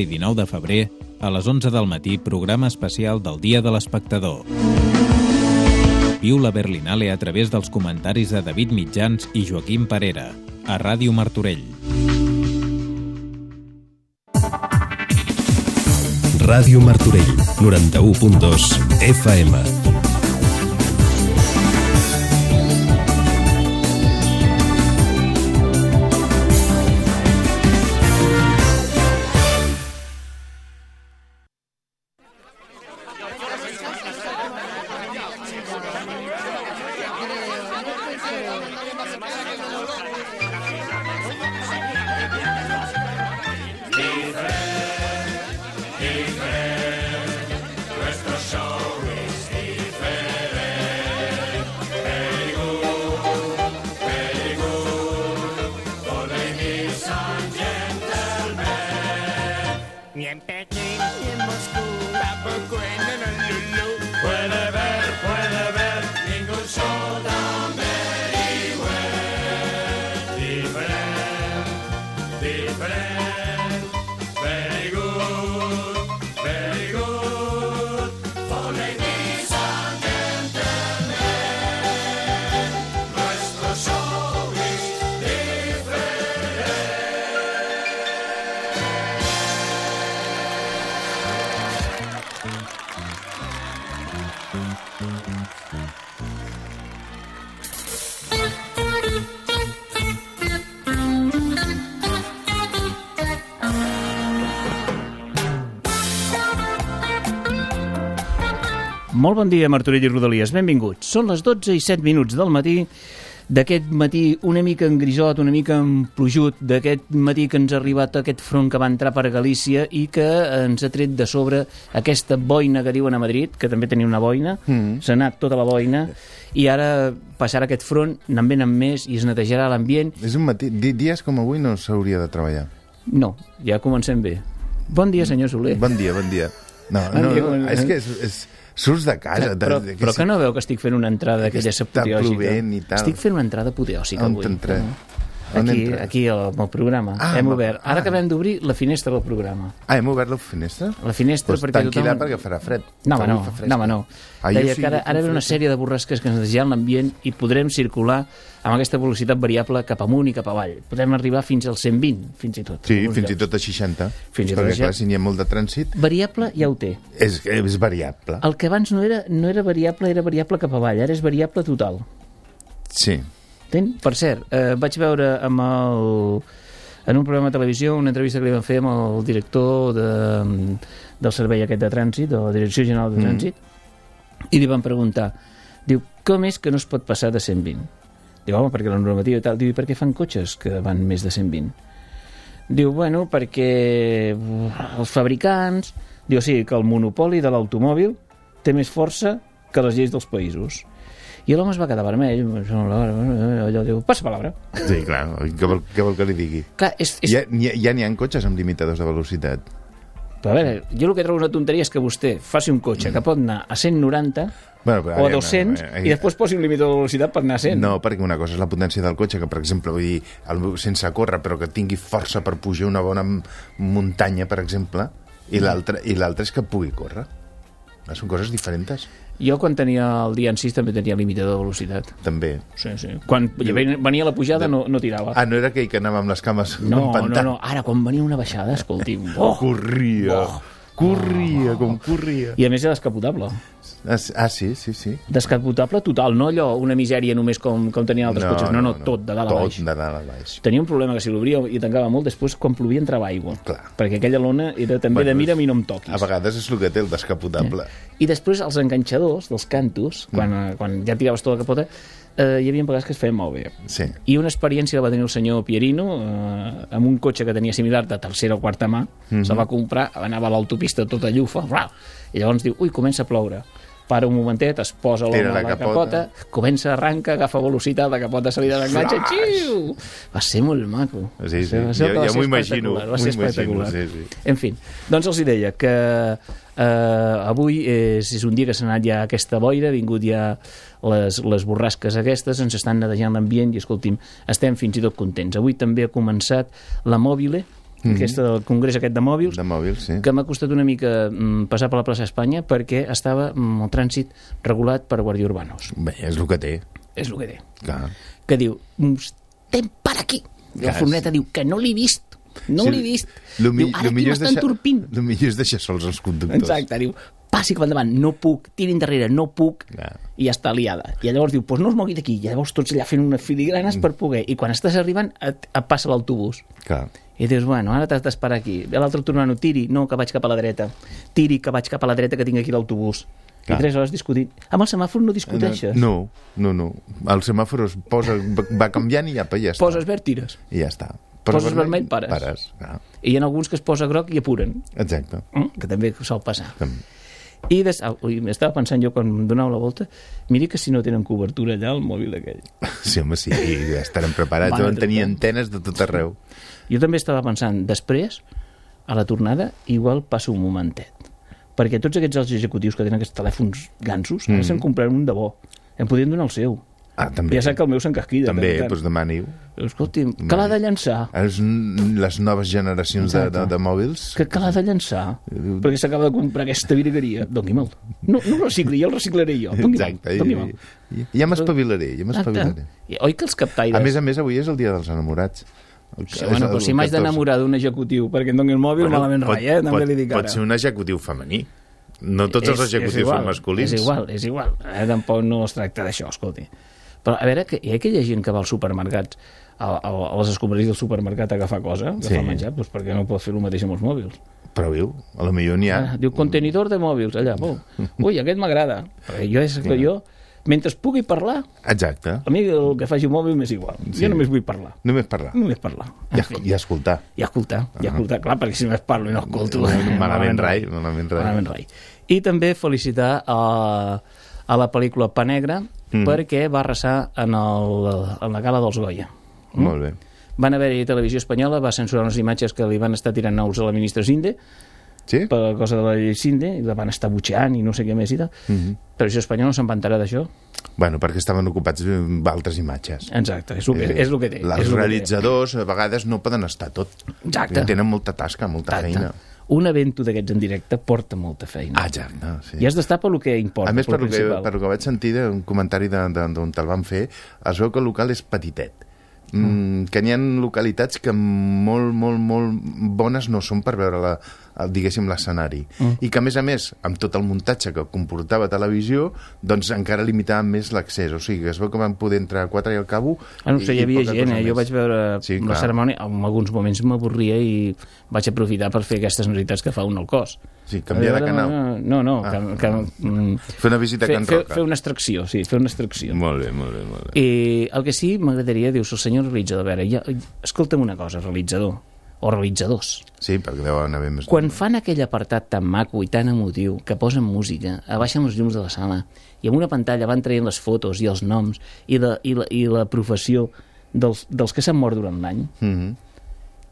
i 19 de febrer, a les 11 del matí, programa especial del Dia de l'Espectador. Viu la Berlinale a través dels comentaris de David Mitjans i Joaquim Parera, a Ràdio Martorell. Ràdio Martorell, 91.2 FM. Molt bon dia, Martorell i Rodalies. Benvinguts. Són les 12 i 7 minuts del matí d'aquest matí una mica engrisot, una mica emplujut, d'aquest matí que ens ha arribat aquest front que va entrar per Galícia i que ens ha tret de sobre aquesta boina que diuen a Madrid, que també tenia una boina, mm. s'ha anat tota la boina, i ara passarà aquest front, n'en venen més i es netejarà l'ambient. És un matí... di- Dies com avui no s'hauria de treballar. No, ja comencem bé. Bon dia, senyor Soler. Bon dia, bon dia. No, Bon no, dia, no bon- és que és, és, surts de casa... Però, de, però que no veu que estic fent una entrada d'aquella Està apoteòsica? plovent i tal. Estic fent una entrada apoteòsica On avui. t'entré? On Aquí, aquí al, al programa. Ah, hem obert. Ara ah. acabem d'obrir la finestra del programa. Ah, hem obert la finestra? La finestra pues perquè tanquila tothom... perquè farà fred. No, home, no, no, home, no. Ah, Deia sí, que ara, ara ve una sèrie de borrasques que ens netejaran l'ambient i podrem circular amb aquesta velocitat variable cap amunt i cap avall. Podem arribar fins als 120, fins i tot. Sí, fins i llocs. tot a 60. Fins i tot a perquè, clar, 60. si n'hi ha molt de trànsit, Variable ja ho té. és, és variable. El que abans no era, no era variable, era variable cap avall, ara és variable total. Sí. Ten? Per cert, eh, vaig veure amb el, en un programa de televisió una entrevista que li van fer amb el director de, del servei aquest de trànsit, de la Direcció General de Trànsit, i li van preguntar, diu, com és que no es pot passar de 120? Diu, home, perquè la normativa i tal. Diu, i per què fan cotxes que van més de 120? Diu, bueno, perquè uh, els fabricants... Diu, sí, que el monopoli de l'automòbil té més força que les lleis dels països. I l'home es va quedar vermell, allò diu, passa palabra. Sí, clar. Què vol, què vol que li digui? Clar, és, és, Ja n'hi ja n'hi ha cotxes amb limitadors de velocitat. Però a veure, jo el que trobo una tonteria és que vostè faci un cotxe que pot anar a 190 Bueno, però o a ara- 200 eh, i després posi un limitador de velocitat per anar a 100. No, perquè una cosa és la potència del cotxe, que per exemple, vull dir, el, sense córrer, però que tingui força per pujar una bona muntanya, per exemple, i l'altra és que pugui córrer. Són coses diferents, Jo quan tenia el dia en 6 també tenia limitador de velocitat. també. Sí, sí. Quan venia la pujada no, no tirava. Ah, no era aquell que anava amb les cames no, no, empantant? no. Ara, quan venia una baixada, escolti'm... Oh! Corria, Oh. corria, com corria. I a més era descapotable. Ah, ah, sí, sí, sí. Descapotable total, no allò, una misèria només com, com tenien altres cotxes. No, no, tot, de dalt a baix. Tot de dalt a baix. Tenia un problema que si l'obria i tancava molt, després quan plovia entrava aigua. Clar. Perquè aquella lona era també Bueno, de mira'm i no em toquis. A vegades és el que té el descapotable. I després els enganxadors dels cantos, quan, Mm. eh, quan ja tiraves tota la capota, eh, hi havia vegades que es feien molt bé. Sí. I una experiència la va tenir el senyor Pierino eh, amb un cotxe que tenia similar de tercera o quarta mà, Mhm. se'l va comprar, anava a l'autopista tota llufa, i llavors diu, ui, comença a ploure para un momentet, es posa l'home a la la capota. capota, comença, arranca, agafa velocitat, la capota se li desenganxa, Flash! xiu! Va ser molt maco. Sí, sí. Va ser- va ser m'ho imagino, Va ser espectacular. sí, sí. En fi, doncs els hi deia que eh, avui és, és un dia que s'ha anat ja aquesta boira, ha vingut ja les, les borrasques aquestes, ens estan netejant l'ambient i, escolti'm, estem fins i tot contents. Avui també ha començat la mòbile, mm -hmm. aquesta del congrés aquest de mòbils, De mòbils, sí. que m'ha costat una mica mm, passar per la plaça Espanya perquè estava mm, el trànsit regulat per guàrdia urbanos. Bé, és el que té. És el que té. Clar. Que diu, "Mm, estem per aquí. I la furgoneta diu que no l'he vist. No Sí, l'he vist. Lo, mi, diu, ara lo aquí m'estan torpint. lo millor és deixar sols els conductors. Exacte, diu, passi cap endavant, no puc, tirin darrere, no puc, Clar. i ja està liada. I llavors diu, doncs no us mogui d'aquí, i llavors tots allà fent unes filigranes Mm. per poder, i quan estàs arribant et, et passa l'autobús. Clar. I dius, bueno, ara t'has d'esperar aquí. L'altre tornant, tiri, no, que vaig cap a la dreta. Tiri, que vaig cap a la dreta, que tinc aquí l'autobús. I tres hores discutint. Amb el semàfor no discuteixes. No, no, no. El semàfor es posa, va canviant i ja, ja està. Poses verd, tires. I ja està. Poses vermell, pares. Pares, clar. I hi ha alguns que es posa groc i apuren, Exacte. mm? que també sol passar. També. I des... ah, ui, estava pensant jo quan em donava la volta, miri que si no tenen cobertura allà el mòbil aquell. Sí, home, sí, ja estarem preparats. Van tenir antenes de tot arreu. Jo també estava pensant, després, a la tornada, igual passa un momentet. Perquè tots aquests alts executius que tenen aquests telèfons gansos, ara Mm. se'n compraran un de bo. Em podien donar el seu. Ah, també. Ja sap que el meu s'encasquida. També, tant doncs demani-ho. tant. Escolti'm, que l'ha de llançar. Ara n- les noves generacions de, de, de mòbils. Que, que l'ha de llançar. Perquè s'acaba de comprar aquesta virgueria. Doni'm-el. No, no el recicli, jo el reciclaré jo. Doni'm-el. Exacte. I, i, ja m'espavilaré, ja m'espavilaré. Oi que els captaires... A més a més, avui és el dia dels enamorats. El- Sí, bueno, però si m'haig 14. d'enamorar d'un executiu perquè em doni el mòbil, bueno, malament rai, eh? També pot, li dic ara. pot ser un executiu femení. No tots els És- és executius igual, són masculins. És igual, és igual. Eh, tampoc no es tracta d'això, escolti. Però a veure, que hi ha aquella gent que va als supermercats, a, a, a les escombraries del supermercat a agafar cosa, a agafar Sí. menjar, doncs perquè no pot fer el mateix amb els mòbils. Però viu, a lo millor n'hi ha. Ah, diu, contenidor de mòbils, allà, oh. ui, aquest m'agrada. Jo, és que jo, mentre pugui parlar, Exacte. a mi el que faci un mòbil m'és igual. Sí. Jo només vull parlar. Només parlar. Només parlar. I, En es- fi. i escoltar. I escoltar, i escoltar, clar, perquè si només parlo i no escolto... Malament rai, malament rai. Malament rai. I també felicitar a, a la pel·lícula Pa Negra Mm. perquè va arrasar en, el, en la gala dels Goya. Molt bé. Van haver-hi televisió espanyola, va censurar unes imatges que li van estar tirant nous a la ministra Sinde, Sí? per la cosa de la llei Sinde, i la van estar butxeant i no sé què més i tal. Mm. -hmm. Televisió espanyola no se'n va enterar d'això. Bueno, perquè estaven ocupats amb altres imatges. Exacte, és el que, és el que té. Els realitzadors a vegades no poden estar tot. Exacte. Tenen molta tasca, molta Exacte. feina. Un evento d'aquests en directe porta molta feina. Ah, exacte, sí. I has d'estar per lo que importa, A més, pel lo, que, per lo que vaig sentir d'un comentari d'on te'l van fer, es veu que el local és petitet. Mm, que n'hi ha localitats que molt, molt, molt bones no són per veure la, diguéssim l'escenari mm. i que a més a més amb tot el muntatge que comportava televisió doncs encara limitaven més l'accés o sigui que es veu que van poder entrar quatre i al cabo Ah, no sé, hi havia gent, eh? jo vaig veure Sí, la clar. cerimònia, en alguns moments m'avorria i vaig aprofitar per fer aquestes necessitats que fa un al cos. Sí, canviar de canal. No, no, Ah. que, que, mm, fer una visita a fer, Can fer, Roca fer una extracció, sí, fer una extracció. molt bé, molt bé, molt bé. I el que sí m'agradaria, dius, el senyor realitzador, a veure, ja, escolta'm una cosa, realitzador, o realitzadors, sí, perquè deuen haver més quan fan aquell apartat tan maco i tan emotiu que posen música, abaixen els llums de la sala i amb una pantalla van traient les fotos i els noms i la, i la, i la professió dels, dels que s'han mort durant l'any, mm -hmm.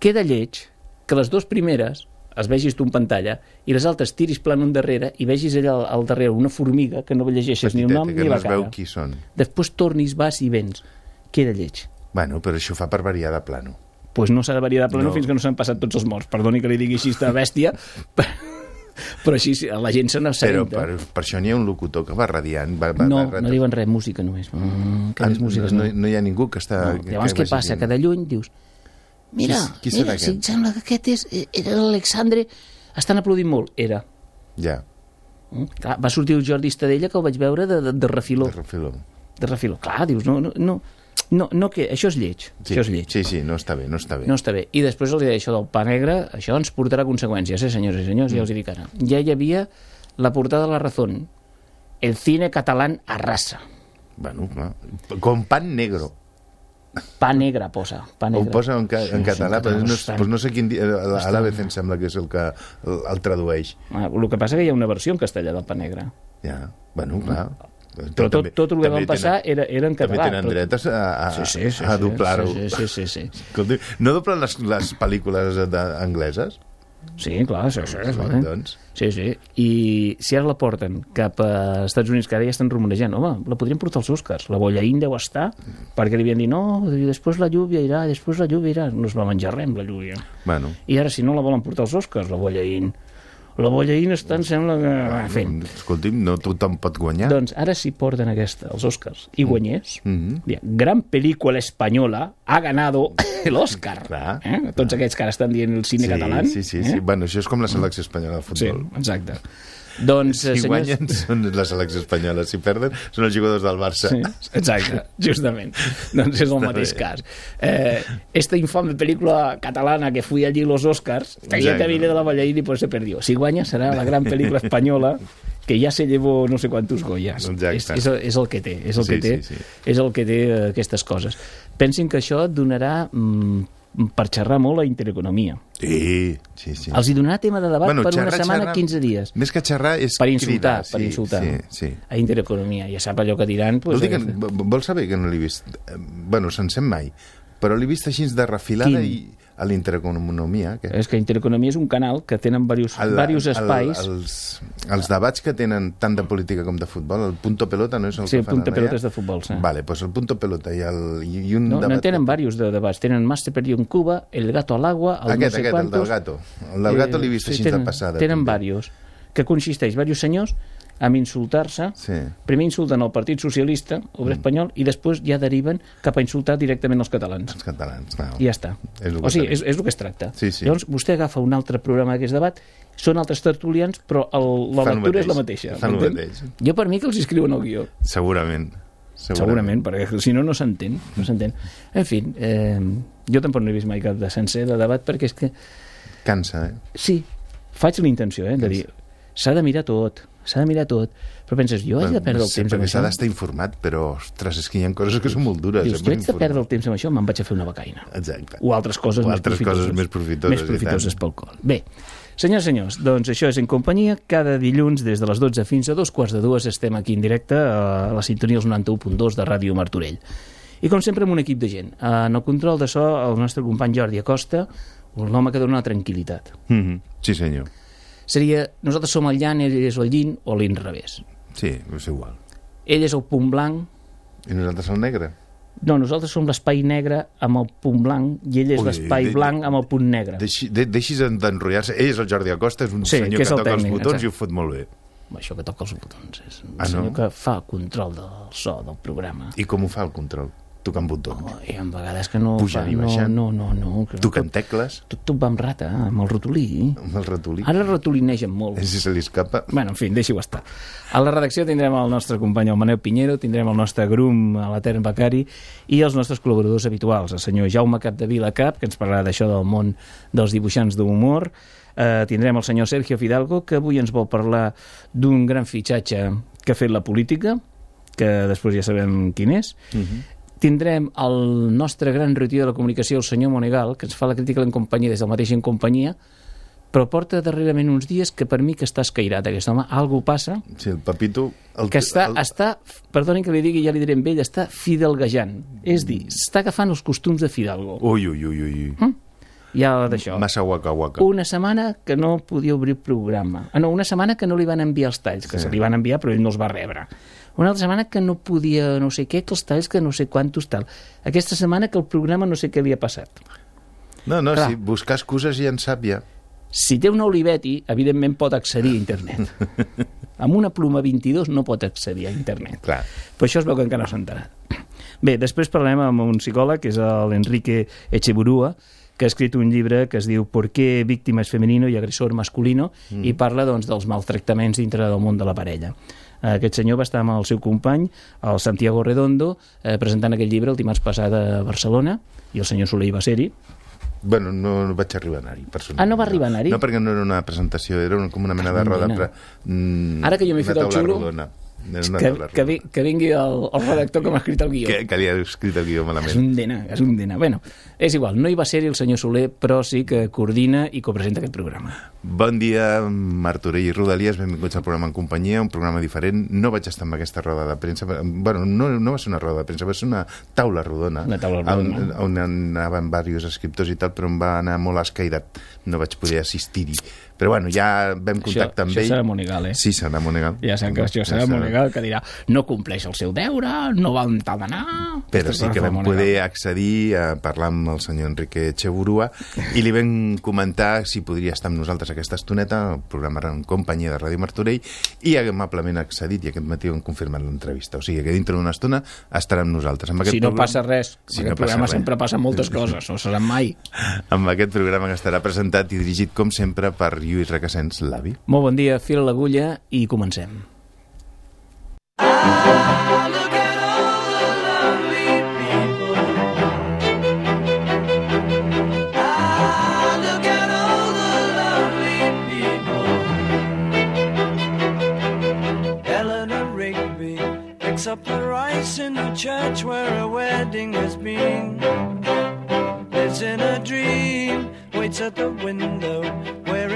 queda lleig que les dues primeres es vegis tu en pantalla i les altres tiris plan un darrere i vegis allà al, al darrere una formiga que no llegeixes ni el nom ni la cara. veu qui són Després tornis, vas i vens. Queda lleig. bueno, però això fa per variar de plano pues no de plano No. fins que no s'han passat tots els morts. Perdoni que li digui així de bèstia, però, però així la gent se Però n'assenta. per, per això n'hi ha un locutor que va radiant. Va, va, No, va no diuen res, música només. Mm, Ah, aquelles músiques no, no. no hi ha ningú que està... no. Llavors que què passa? vagi Que de lluny dius mira, Qui- qui serà mira, si em sembla que aquest és, eh, era l'Alexandre estan aplaudint molt. Era. Ja, Mm? Clar, va sortir el Jordi Estadella que el vaig veure de, de, de refiló. de refiló. De refiló. Clar, dius, no, no, no, no, no que, això és lleig. Sí, Això és lleig. sí, sí, no està bé, no està bé. No està bé. I després els deia això del pa negre, això ens portarà conseqüències, eh, senyors i senyors, ja us hi dic ara. Ja hi havia la portada de la Razón. El cine catalán arrasa. Bueno, clar. Com pan negro. Pa negre posa. Pa Ho negre. posa en, ca en català, però no, estan- pues no sé quin dia... A l'ABC em sembla que és el que el, el tradueix. Ah, el que passa que hi ha una versió en castellà del pa negre. Ja, bueno, clar. Però tot, tot el que van passar era, era en També català. tenen però- dret a, a, Sí, sí, sí, a sí, doblar-ho. Sí, sí, sí, sí. Escolti, no doblen les, les pel·lícules angleses? Sí, clar, això és Doncs, clar. doncs. Sí, sí. I si ara la porten cap a Estats Units, que ara ja estan rumorejant, home, la podrien portar als Oscars. La Bollaín deu estar, perquè li havien dit, no, després la lluvia irà, després la lluvia irà. No es va menjar res la lluvia. Bueno, I ara, si no la volen portar als Oscars, la Bollaín... La Bollaín està, em sembla que... En fi. escolti'm, no tothom pot guanyar. Doncs ara si porten aquesta als Oscars i guanyés, Mhm. diria, gran pel·lícula espanyola ha ganado l'Oscar. Clar, eh? Tots aquests que ara estan dient el cine sí, català. Sí, sí, sí. Eh? Bueno, això és com la selecció espanyola de Sí, futbol. exacte. Doncs, eh, Si senyors... guanyen són la selecció espanyola, si perden són els jugadors del Barça. Sí, exacte, justament. doncs és el mateix cas. Eh, esta infame pel·lícula catalana que fui allí los Oscars, tenía que viene de la Ballaín y por se perdió. Si guanya serà la gran pel·lícula espanyola que ja se llevó no sé quantos. Exacte. És, és, és el que té, és el Sí, que té, sí, sí. és el que té eh, aquestes coses. Pensin que això donarà mm, per xerrar molt a intereconomia. Sí, sí, sí. Els hi donarà tema de debat Bueno, per una xerrar, setmana, xerrar- 15 dies. Més que xerrar és Per insultar, cridar, per insultar. Sí, sí. A intereconomia. Ja sap allò que diran... Vol Pues, dir que, eh, v- vols saber que no l'he vist? Bueno, sencer mai. Però l'he vist així de refilada Quin? i a l'intereconomia. Que... És que Intereconomia és un canal que tenen diversos, diversos espais. El, els, els debats que tenen tant de política com de futbol, el punto pelota no és el Sí, que el fan punto allà? pelota és de futbol, sí. Vale, pues el punto pelota i, el, i, un No, debat... no tenen diversos de debats. Tenen perdió en Cuba, El gato al agua, el Aquest, no sé aquest, el quantos... del gato. El del gato l'he vist sí, així tenen, de passada. Tenen diversos, que consisteix diversos senyors amb insultar-se. Sí. Primer insulten el Partit Socialista, Obrer Mm. Espanyol, i després ja deriven cap a insultar directament els catalans. Els catalans, no. I ja està. És o sigui, és, és el que es tracta. Sí, sí. Llavors, vostè agafa un altre programa d'aquest debat, són altres tertulians, però el, la Fan lectura és la mateix. mateixa. Fan el mateix. Jo per mi que els escriuen el guió. Segurament. Segurament, perquè si no, no s'entén. No s'entén. En fi, eh, jo tampoc no he vist mai cap de sencer de debat, perquè és que, Cansa, eh? sí, faig la intenció, eh, de dir, s'ha de mirar tot, s'ha de mirar tot, però penses, jo haig de perdre el sí, temps amb això? s'ha d'estar informat, però, ostres, és que hi ha coses que són molt dures. Dius, eh, per haig de perdre el temps amb això, me'n vaig a fer una becaina. Exacte. O altres coses, O més, altres profitoses. coses més profitoses, Més profitoses pel col. Bé, senyors senyors, doncs això és En Companyia. Cada dilluns, des de les 12 fins a dos quarts de dues, estem aquí en directe a la sintonia dels 91.2 de Ràdio Martorell. I com sempre amb un equip de gent. En el control de so, el nostre company Jordi Acosta, l'home que dona la tranquil·litat. Mm -hmm. Sí, senyor. Seria, nosaltres som el llan, ell és el llin, o l'inrevés. Sí, és igual. Ell és el punt blanc, I nosaltres el negre? no, nosaltres som l'espai negre amb el punt blanc i ell és l'espai blanc amb el punt negre. Deixi, de, deixis d'enrotllar-se. Ell és el Jordi Acosta, és un Sí, senyor que que, el toca tècnic, els botons exacte. i ho fot molt bé. Això que toca els botons. És un Ah, no? senyor que fa control del so del programa. I com ho fa el control? Tocant botons. Oh, I en vegades que no... Pujant i no, baixant. No, no, no. Que Tocant tot, tecles tot, tot va amb rata, eh, amb el ratolí. amb el ratolí. Ara ratolinegen molt. Si se li escapa... Bueno, en fi, deixi-ho estar. A la redacció tindrem el nostre company, el Manel Pinheiro, tindrem el nostre grum, a l'Etern Becari, i els nostres col·laboradors habituals, el senyor Jaume Capdevila Cap, que ens parlarà d'això del món dels dibuixants d'humor, eh, tindrem el senyor Sergio Fidalgo, que avui ens vol parlar d'un gran fitxatge que ha fet la política, que després ja sabem quin és, Uh -huh. Tindrem el nostre gran retí de la comunicació, el senyor Monegal, que ens fa la crítica en companyia des del mateix en companyia, però porta darrerament uns dies que per mi que està escairat aquest home, algú passa Sí, el Papito... El, que està, el, està perdoni que li digui, ja li diré amb ell, està fidelgejant. És dir, està agafant els costums de Fidalgo. Ui, ui, ui, ui. Mm. Ja d'això. Massa guaca, guaca. Una setmana que no podia obrir programa. Ah, no, una setmana que no li van enviar els talls, que Sí. se li van enviar però ell no els va rebre. Una altra setmana que no podia no sé què, que els talls que no sé quantos tal. Aquesta setmana que el programa no sé què li ha passat. No, no, Clar. si buscar excuses ja en sap ja. Si té una Olivetti, evidentment pot accedir a internet. Amb una pluma 22 no pot accedir a internet. Clar. Però això es veu que encara no s'ha enterat. Bé, després parlarem amb un psicòleg, que és l'Enrique Echeburúa, que ha escrit un llibre que es diu ¿Por qué víctima es femenino i agressor masculino? Mm. i parla doncs, dels maltractaments dintre del món de la parella. Aquest senyor va estar amb el seu company, el Santiago Redondo, eh, presentant aquest llibre el dimarts passat a Barcelona, i el senyor Soler hi va ser-hi. Bueno, no, no vaig arribar a anar-hi, personalment. Ah, no va arribar a anar-hi? No, perquè no era una presentació, era una, com una mena de Carmen roda... Pre... Mm, Ara que jo m'he fet el xulo, rodona. És Que, que, vi, que vingui el, el redactor que m'ha escrit el guió. Que, que li ha escrit el guió És malament. un dena, és un dena. Bueno, és igual, no hi va ser-hi el senyor Soler, però sí que coordina i copresenta aquest programa. Bon dia, Martorell i Rodalies, benvinguts al programa en companyia, un programa diferent. No vaig estar en aquesta roda de premsa, bueno, no, no va ser una roda de premsa, va ser una taula rodona, Una taula rodona. on, on anaven diversos escriptors i tal, però em va anar molt escairat, no vaig poder assistir-hi. Però bueno, ja vam contactar amb això ell. serà Monegal, eh? Sí, serà Monegal. Ja sap que això serà Monegal, que dirà no compleix el seu deure, no va on t'ha d'anar... Però sí que vam poder accedir a parlar amb el senyor Enrique Cheburua i li vam comentar si podria estar amb nosaltres aquesta estoneta, el programa en companyia de Ràdio Martorell, i amablement accedit i aquest matí hem confirmat l'entrevista. O sigui que dintre d'una estona estarà amb nosaltres. Amb Si no programa- passa res, Si no passa programa res. sempre passen moltes coses, no se sap mai. Amb aquest programa que estarà presentat i dirigit, com sempre, per Lluís Requesens, l'avi. Molt bon dia, fila l'agulla i comencem. Eleanor Rigby picks up the rice in the church where a wedding has been. Lives in a dream, waits at the window, wearing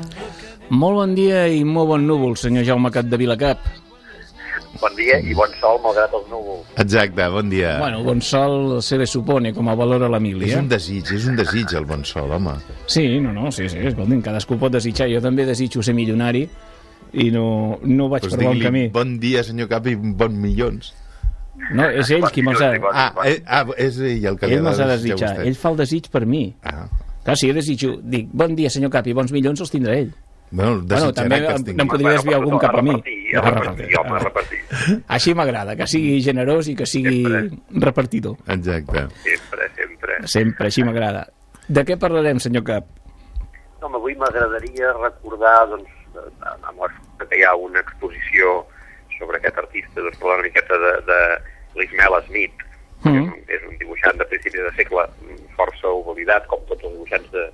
Molt bon dia i molt bon núvol, senyor Jaume Cat de Vilacap. Bon dia i bon sol, malgrat els núvols. Exacte, bon dia. Bueno, bon sol se le supone, com a valor a és un desig, és un desig el bon sol, home. Sí, no, no, sí, sí, escolti'm, cadascú pot desitjar. Jo també desitjo ser milionari i no, no vaig Pues per bon camí. bon dia, senyor Cap, i bon milions. No, és ell qui me'ls ha... Ah, eh, ah, és ell el que li Ell me'ls ha de desitjar. Ell fa el desig per mi. Ah, Clar, si jo desitjo, dic, bon dia, senyor Cap, i bons milions els tindrà ell. Bueno, Bueno, també que els em, podria desviar algun cap a mi. repartir, a repartir, home, a repartir. Així m'agrada, que sigui generós i que sigui repartidor. Exacte. Sempre, sempre. Sempre, així m'agrada. De què parlarem, senyor Cap? Home, avui m'agradaria recordar, doncs, a, a mostra que hi ha una exposició sobre aquest artista, doncs, parlar una miqueta de, de l'Ismael Smith, Mhm. un, és un dibuixant de principi de segle força oblidat, com tots els dibuixants de,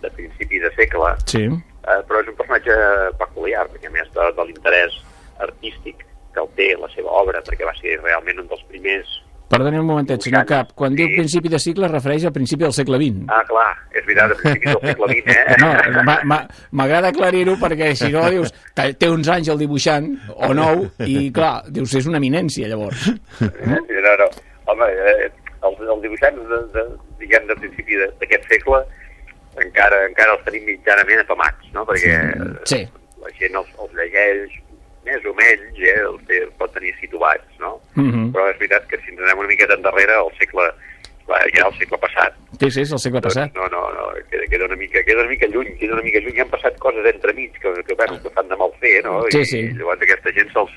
de principi de segle, Sí. Eh, però és un personatge peculiar, perquè a més de, de l'interès artístic que el té la seva obra, perquè va ser realment un dels primers... Perdoni un momentet, senyor Cap. Quan diu Sí. principi de cicle es refereix al principi del segle XX. Ah, clar, és veritat, a principis del segle XX, eh? No, ma- ma- m'agrada aclarir-ho perquè si no dius té uns anys el dibuixant o nou i clar, dius és una eminència llavors. No, no. Home, eh, els, els dibuixants de, de, diguem, de principi d'aquest segle encara encara els tenim mitjanament atomats, no? Perquè Sí. la gent els, els llegeix més o menys, eh? els, té, els pot tenir situats, no? Mhm. Però és veritat que si ens anem una miqueta endarrere, el segle, va, ja el segle passat, Sí, sí, és el segle passat. no, no, no, queda, queda, una mica, queda una mica lluny, queda una mica lluny, han passat coses entremig que, que, bueno, que fan de mal fer, no? Sí, I, sí. I llavors aquesta gent se'ls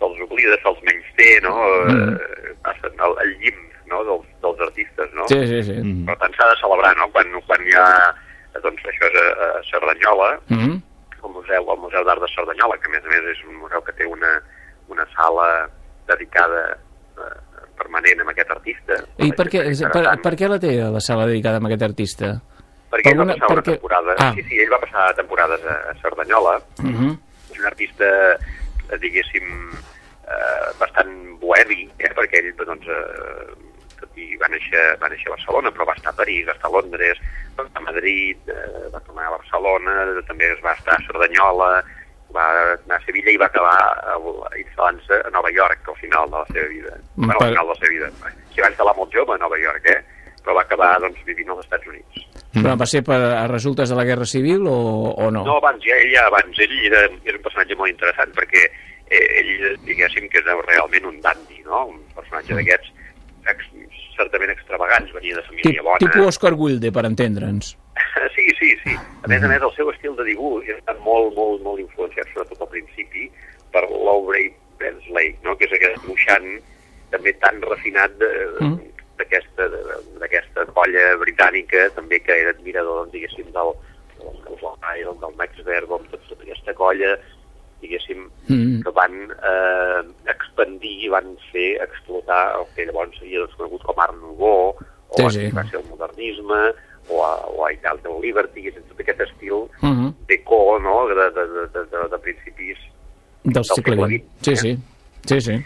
se'ls oblida, se'ls menysté, no? Mm. Passen al, al llim no? dels, dels artistes, no? Sí, sí, sí. Per tant, s'ha de celebrar, no? Quan, quan hi ha, doncs això és a, a Cerdanyola, Mhm. el museu, el Museu d'Art de Cerdanyola, que a més a més és un museu que té una, una sala dedicada eh, permanent a aquest artista. I per què, És per, per què la té la sala dedicada a aquest artista? Perquè ell va passar una perquè- temporada... Ah. Sí, sí, ell va passar temporades a, a Cerdanyola. Mhm. És un artista, eh, diguéssim, eh, bastant bohemi, eh, perquè ell, doncs, eh, tot i va néixer, va néixer a Barcelona, però va estar a París, va estar a Londres, va estar a Madrid, eh, va tornar a Barcelona, també es va estar a Cerdanyola, va anar a Sevilla i va acabar instal·lant-se a Nova York al final de la seva vida. Mm, Bueno, al final de la seva vida. S'hi va instal·lar molt jove a Nova York, eh? però va acabar doncs, vivint als Estats Units. Però va ser per a resultes de la Guerra Civil o, o no? No, abans, ja, ell ja abans. Ell era, era un personatge molt interessant perquè eh, ell, diguéssim, que era realment un dandy, no? Un personatge d'aquests ex, certament extravagants, venia de família bona. tipus Oscar Wilde, per entendre'ns. Sí, sí, sí. A més a més, el seu estil de dibuix està molt, molt, molt influenciat, sobretot al principi, per l'Aubrey Bensley, no? que és aquest dibuixant refinat de- Mm. d'aquesta colla britànica, també que era admirador, doncs, diguéssim, del, del Iron, del Max Verbo, amb tot- tota aquesta colla, diguéssim, Mm. que van eh, expandir i van fer explotar el que llavors seria doncs, conegut com Art Nouveau, o Sí, sí. va ser el modernisme, o, a, o a Italian Liberty, és tot aquest estil Mhm. deco, no?, de, de, de, de, de, de principis Del del segle XX. XX, Sí, eh? sí. Sí, sí.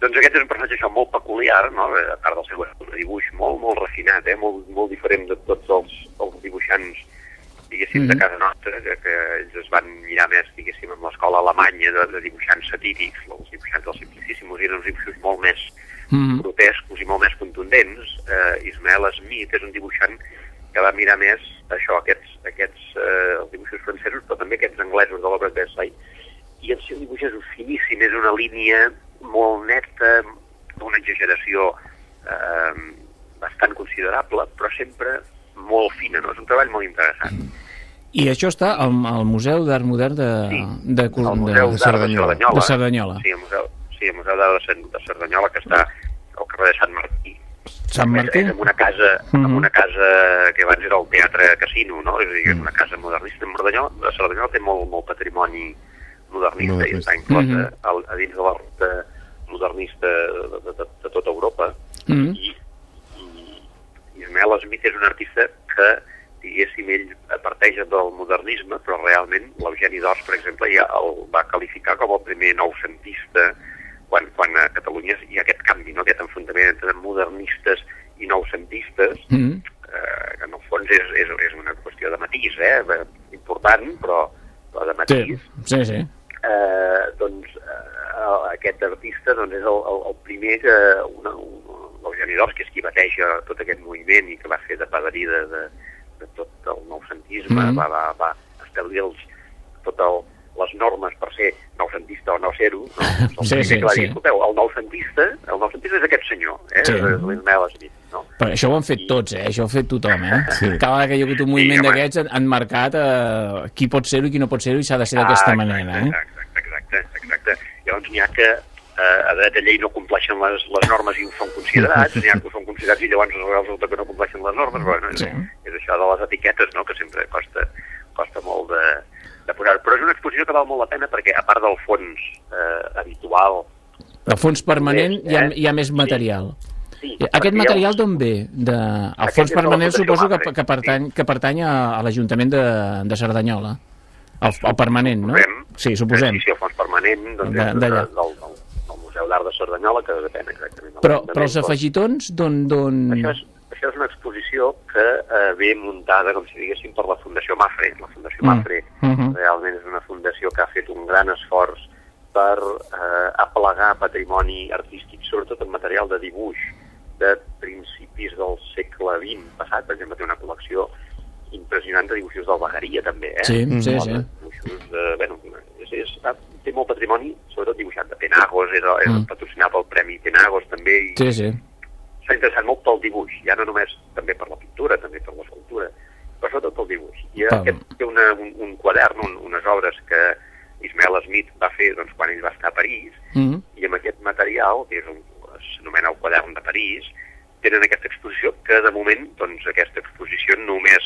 Doncs aquest és un personatge això molt peculiar, no? a part del seu dibuix molt, molt refinat, eh? molt, molt diferent de tots els, els dibuixants diguéssim, Mhm. de casa nostra, que, que ells es van mirar més, diguéssim, amb l'escola alemanya de, de dibuixants satírics, els dibuixants del Simplicíssimos eren uns dibuixos molt més Mhm. grotescos i molt més contundents. Eh, Ismael Smith és un dibuixant que va mirar més això, aquests, aquests eh, els dibuixos francesos, però també aquests anglesos de l'obra Besley, i el seu dibuix és finíssim, és una línia molt neta, d'una exageració eh, bastant considerable, però sempre molt fina, no? És un treball molt interessant. I això està al, al Museu d'Art Modern de, Sí, de, de, Museu d'Art de Cerdanyola. De Cerdanyola. Sí, el Museu, sí, el Museu d'Art de de Cerdanyola, que està al carrer de Sant Martí. Sant Martí? És, és en una casa, Mhm. en una casa que abans era el Teatre Casino, no? És a dir, és una casa modernista. En Cerdanyola, la Cerdanyola té molt, molt patrimoni modernista, i Modernista. està inclòs Mhm. a, a dins de la ruta modernista de, de, de, de tota Europa. Mhm. I, i Ismael Smith és un artista que diguéssim, ell parteix del modernisme, però realment l'Eugeni d'Ors, per exemple, ja el va qualificar com el primer noucentista quan, quan a Catalunya hi ha aquest canvi, no? aquest enfrontament entre modernistes i noucentistes, Mhm. eh, que en el fons és, és, és una qüestió de matís, eh? important, però, però de Sí, matís. sí, sí. Eh, doncs eh, aquest artista doncs, és el, el, el primer que una, un, l'Eugeni d'Ors, que és qui bateja tot aquest moviment i que va fer de padarí de, de, de tot el noucentisme, mm. va, va, va establir els, tot el, les normes per ser noucentista o no ser-ho. No? El Sí, sí, que va sí. escolteu, el noucentista, el noucentista és aquest senyor, eh? Sí. és l'Ismael Smith. No? Però això ho han fet tots, eh? Això ho ha fet tothom, eh? Sí. Cada vegada que hi ha hagut un moviment home. d'aquests han, han marcat eh, qui pot ser-ho i qui no pot ser-ho i s'ha de ser d'aquesta Ah, manera, eh? Exacte, exacte, exacte. Llavors n'hi ha que eh, a dret de llei no compleixen les, les normes i ho són considerats, n'hi ha que ho són considerats i llavors resulta que no compleixen les normes. Bueno, és, Sí. és això de les etiquetes, no?, que sempre costa, costa molt de, de posar. Però és una exposició que val molt la pena perquè, a part del fons eh, habitual... El fons permanent hi ha, Eh? hi ha més material. Sí, I Aquest perquè material d'on ve? De... El Aquest fons permanent suposo que, que, pertany, que pertany a, a l'Ajuntament de, de Cerdanyola. El, el permanent, no? Suposem. Sí, suposem. Sí, sí, el fons permanent doncs, De- de, del, d'Art de Cerdanyola, que depèn exactament. Però, però els afegitons d'on... d'on... Això és, això és una exposició que eh, ve muntada, com si diguéssim, per la Fundació Mafre. La Fundació Mm. Mafre Mhm. realment és una fundació que ha fet un gran esforç per eh, aplegar patrimoni artístic, sobretot en material de dibuix de principis del segle XX passat. Per exemple, té una col·lecció impressionant de dibuixos del Bagaria, també. Eh? Sí, sí, Molt sí. de Dibuixos de, bueno, és, és, té molt patrimoni, sobretot dibuixat de Penagos, era, era Mm. patrocinat pel Premi Penagos, també, i, Sí, sí. s'ha interessat molt pel dibuix, ja no només també per la pintura, també per l'escultura, però sobretot pel dibuix. I Pel- aquest té una, un, un quadern, un, unes obres que Ismael Smith va fer doncs, quan ell va estar a París, Mm i amb aquest material, que és un, s'anomena el quadern de París, tenen aquesta exposició que de moment, doncs, aquesta exposició només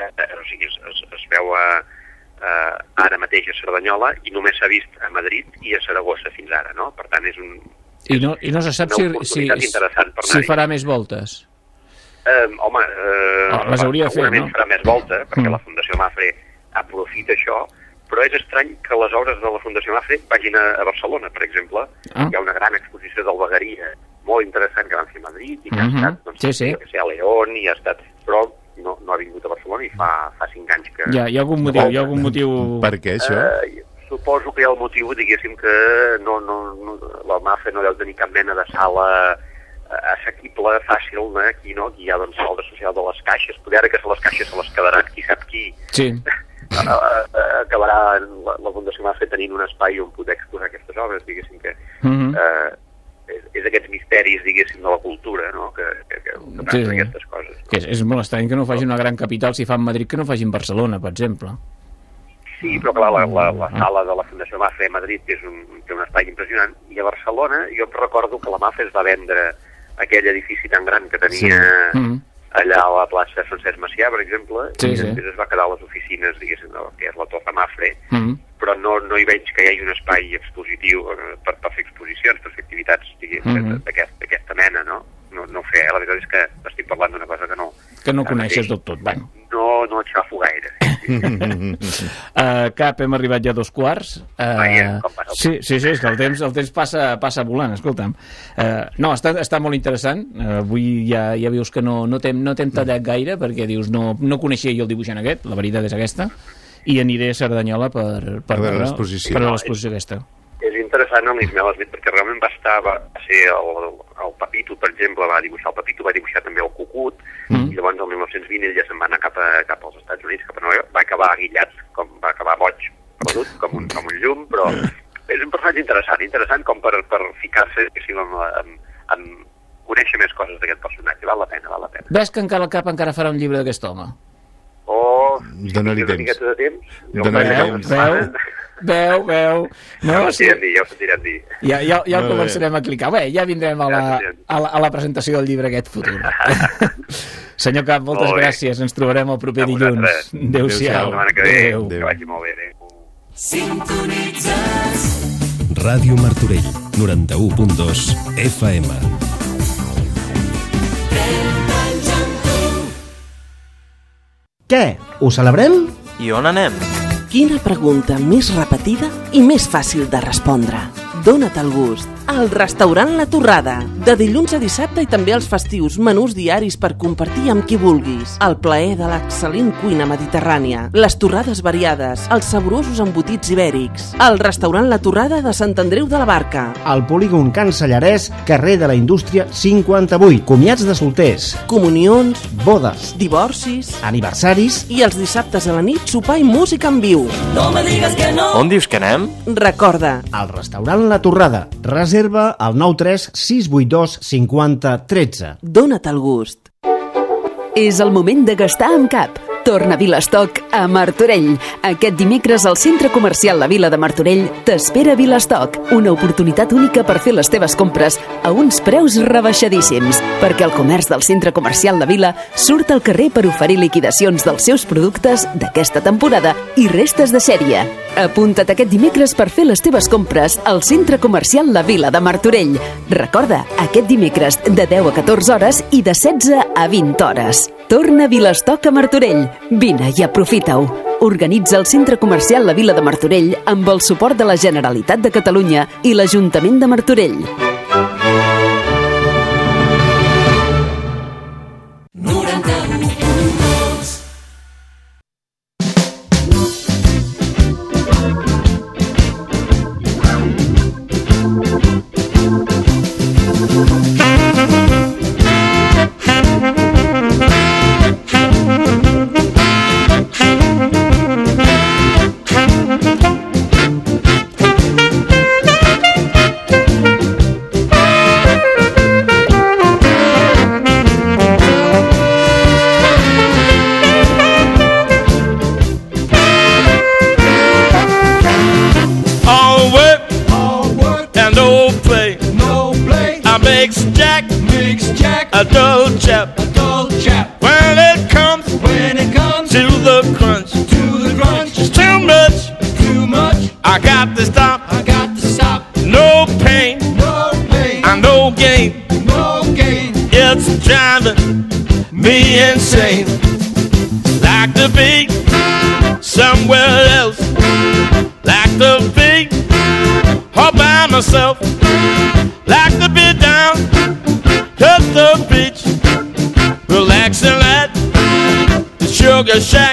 eh, o sigui, es, es, es veu a, eh, ara mateix a Cerdanyola i només s'ha vist a Madrid i a Saragossa fins ara, no? Per tant, és un, I no, I no se sap si, si, si farà més voltes. Eh, home, eh, Ah, les hauria de fer, no? farà més volta, perquè Mm. la Fundació Mafre aprofita això, però és estrany que les obres de la Fundació Mafre vagin a, a Barcelona, per exemple. Ah. Hi ha una gran exposició del Bagaria, molt interessant, que van fer a Madrid, i que Mhm. ha estat, doncs, Sí, sí. que sé, a León, i ha estat... Però no, no ha vingut a Barcelona i fa, fa cinc anys que... Hi ha, hi ha algun motiu, hi ha algun motiu... Per què, això? Eh, suposo que hi ha el motiu, diguéssim, que no, no, no, la Mafre no deu tenir cap mena de sala eh, assequible, fàcil, no? aquí no, aquí hi ha doncs, l'obra social de les caixes, poder ara que se les caixes se les quedaran, qui sap qui, Sí, eh, eh, acabarà la, la Fundació Mafre tenint un espai on poder exposar aquestes obres, diguéssim que Mhm. eh, és, és aquests misteris, diguéssim, de la cultura, no?, que, que, que, que Sí, sí. aquestes coses. que és, és molt estrany que no faci una gran capital si fa en Madrid que no ho faci en Barcelona, per exemple. Sí, però clar, la, la, la sala de la Fundació Mafre a Madrid és un, té un espai impressionant, i a Barcelona jo recordo que la Mafre es va vendre aquell edifici tan gran que tenia Sí. Mm. Allà a la plaça Francesc Macià, per exemple, Sí, i sí. després es va quedar a les oficines, diguéssim, del que és la Torre Mafre, Mm. però no, no hi veig que hi hagi un espai expositiu eh, per, per fer exposicions, per fer activitats diguéssim, Mhm. d'aquest- d'aquesta mena, no? No, no ho sé, eh? la veritat és que estic parlant d'una cosa que no... Que no coneixes del tot. Bueno. No, no et xafo gaire. Uh, cap, hem arribat ja a dos quarts. Uh, com passa sí, sí, sí, és que el temps, el temps passa, passa volant, escolta'm. Uh, no, està, està molt interessant. Uh, avui ja, ja veus que no, no t'hem no tallat gaire, perquè dius, no, no coneixia jo el dibuixant aquest, la veritat és aquesta, i aniré a Cerdanyola per, per veure l'exposició. per veure l'exposició aquesta. És interessant en l'Ismael Smith perquè realment va estar, va ser el, el Papito, per exemple, va dibuixar el Papito, va dibuixar també el Cucut, Mm. i llavors el 1920 ell ja se'n va anar cap, a, cap als Estats Units, cap a Nova York, va acabar aguillat, com, va acabar boig, perdut, com un, com un llum, però és un personatge interessant, interessant com per, per ficar-se, diguéssim, en, en, en conèixer més coses d'aquest personatge, val la pena, val la pena. Ves que encara el cap encara farà un llibre d'aquest home. O... Dóna-li si una temps. miqueta de temps. Veu, temps. Veu, veu, veu. Ja No, ho sí, sentirem dir, ja ho sentirem dir. ja, ja, ja el començarem a clicar. Bé, ja vindrem a la, a la, a la presentació del llibre aquest futur. Senyor Cap, moltes Molt gràcies. Ens trobarem el proper dilluns. Adéu-siau. Adéu. que vagi molt bé. Adéu. Sintonitzes Ràdio Martorell, 91.2 FM. Què? Ho celebrem? I on anem? Quina pregunta més repetida i més fàcil de respondre. Dóna't el gust. Al restaurant La Torrada. De dilluns a dissabte i també els festius, menús diaris per compartir amb qui vulguis. El plaer de l'excel·lent cuina mediterrània. Les torrades variades. Els saborosos embotits ibèrics. El restaurant La Torrada de Sant Andreu de la Barca. Al polígon Can Sallarès, carrer de la Indústria 58. Comiats de solters, Comunions, bodes, divorcis... aniversaris... I els dissabtes a la nit, sopar i música en viu. No me digas que no On dius que anem? Recorda, Al restaurant La Torrada. Reserva al 93 682 50 13. dóna't el gust. És el moment de gastar amb cap. Torna a Vilastoc a Martorell. Aquest dimecres al Centre Comercial La Vila de Martorell t'espera Vilastoc, una oportunitat única per fer les teves compres a uns preus rebaixadíssims, perquè el comerç del Centre Comercial La Vila surt al carrer per oferir liquidacions dels seus productes d'aquesta temporada i restes de sèrie. Apunta't aquest dimecres per fer les teves compres al Centre Comercial La Vila de Martorell. Recorda, aquest dimecres de 10 a 14 hores i de 16 a 20 hores. Torna Vilastoc a Martorell. Vine i aprofita-ho. Organitza el Centre Comercial La Vila de Martorell amb el suport de la Generalitat de Catalunya i l'Ajuntament de Martorell. The sugar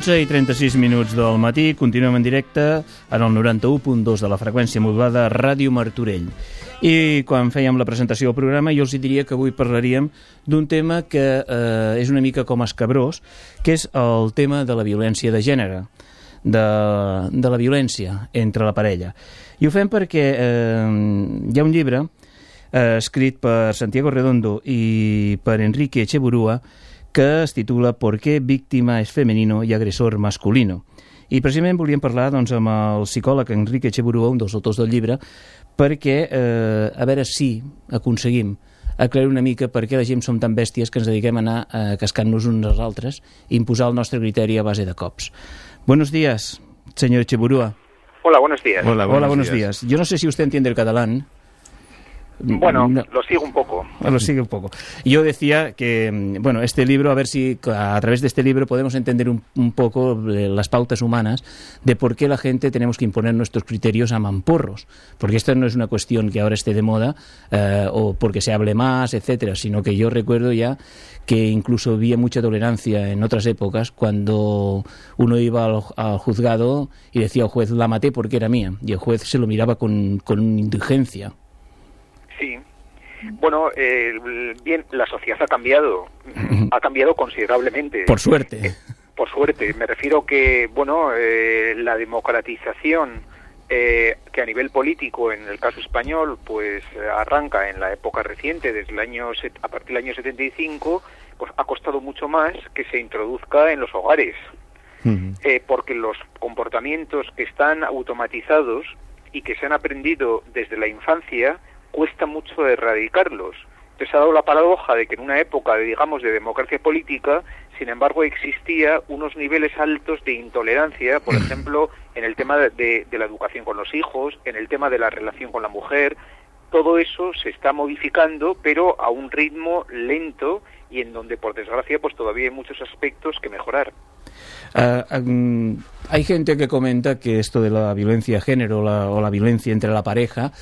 12 i 36 minuts del matí continuem en directe en el 91.2 de la freqüència modulada Ràdio Martorell. I quan fèiem la presentació del programa jo els diria que avui parlaríem d'un tema que eh, és una mica com escabrós, que és el tema de la violència de gènere, de, de la violència entre la parella. I ho fem perquè eh, hi ha un llibre eh, escrit per Santiago Redondo i per Enrique Echeburua que es titula ¿Por qué víctima es femenino y agresor masculino? I precisament volíem parlar doncs, amb el psicòleg Enrique Echeburúa, un dels autors del llibre, perquè eh, a veure si aconseguim aclarir una mica per què la gent som tan bèsties que ens dediquem a anar eh, cascant-nos uns als altres i imposar el nostre criteri a base de cops. Buenos días, señor Echeburúa. Hola, buenos días. Hola, buenos días. Yo no sé si usted entiende el catalán. Bueno, No. lo sigo un poco. Lo sigue un poco. Yo decía que, mm, bueno, este libro, a ver si a través de este libro podemos entender un, un poco eh, las pautas humanas de por qué la gente tenemos que imponer nuestros criterios a mamporros. Porque esta no es una cuestión que ahora esté de moda eh, o porque se hable más, etcétera, sino que yo recuerdo ya que incluso había mucha tolerancia en otras épocas cuando uno iba al, al juzgado y decía al juez, la maté porque era mía. Y el juez se lo miraba con, con indigencia. Sí. Bueno, eh, bien, la sociedad ha cambiado, ha cambiado considerablemente. Por suerte. Por suerte, me refiero que, bueno, eh, la democratización eh, que a nivel político, en el caso español, pues eh, arranca en la época reciente, desde el año a partir del año 75, pues ha costado mucho más que se introduzca en los hogares. eh, porque los comportamientos que están automatizados y que se han aprendido desde la infancia cuesta mucho erradicarlos. Entonces ha dado la paradoja de que en una época, de, digamos, de democracia política, sin embargo, existía unos niveles altos de intolerancia, por ejemplo, en el tema de, de- de la educación con los hijos, en el tema de la relación con la mujer. Todo eso se está modificando, pero a un ritmo lento y en donde, por desgracia, pues todavía hay muchos aspectos que mejorar. Ah, ah, mm, hay gente que comenta que esto de la violencia de género la- o la violencia entre la pareja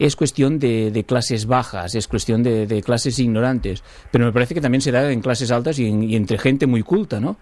es cuestión de, clases bajas, es cuestión de, de clases ignorantes, pero me parece que también se da en clases altas y, en- y entre gente muy culta, ¿no?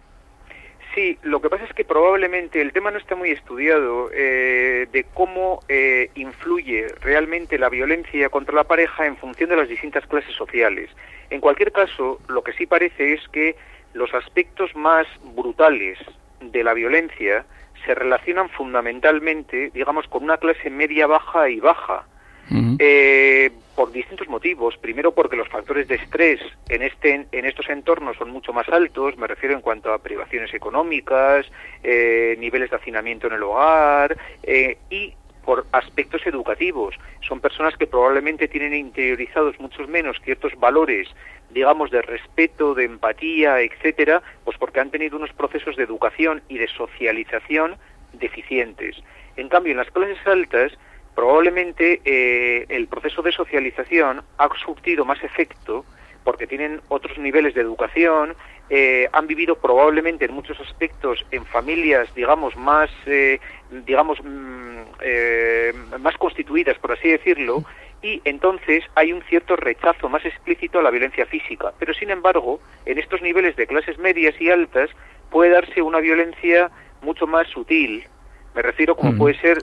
Sí, lo que pasa es que probablemente el tema no está muy estudiado eh, de cómo eh, influye realmente la violencia contra la pareja en función de las distintas clases sociales. En cualquier caso, lo que sí parece es que los aspectos más brutales de la violencia se relacionan fundamentalmente, digamos, con una clase media, baja y baja. Eh, por distintos motivos. Primero porque los factores de estrés en, este, en estos entornos son mucho más altos, me refiero en cuanto a privaciones económicas, eh, niveles de hacinamiento en el hogar eh, y por aspectos educativos. Son personas que probablemente tienen interiorizados muchos menos ciertos valores, digamos, de respeto, de empatía, etcétera, pues porque han tenido unos procesos de educación y de socialización deficientes. En cambio, en las clases altas, probablemente eh, el proceso de socialización ha surtido más efecto porque tienen otros niveles de educación, eh, han vivido probablemente en muchos aspectos en familias, digamos, más, eh, digamos, mm, eh, más constituidas, por así decirlo, y entonces hay un cierto rechazo más explícito a la violencia física. Pero, sin embargo, en estos niveles de clases medias y altas puede darse una violencia mucho más sutil, Me refiero como Ujú. puede ser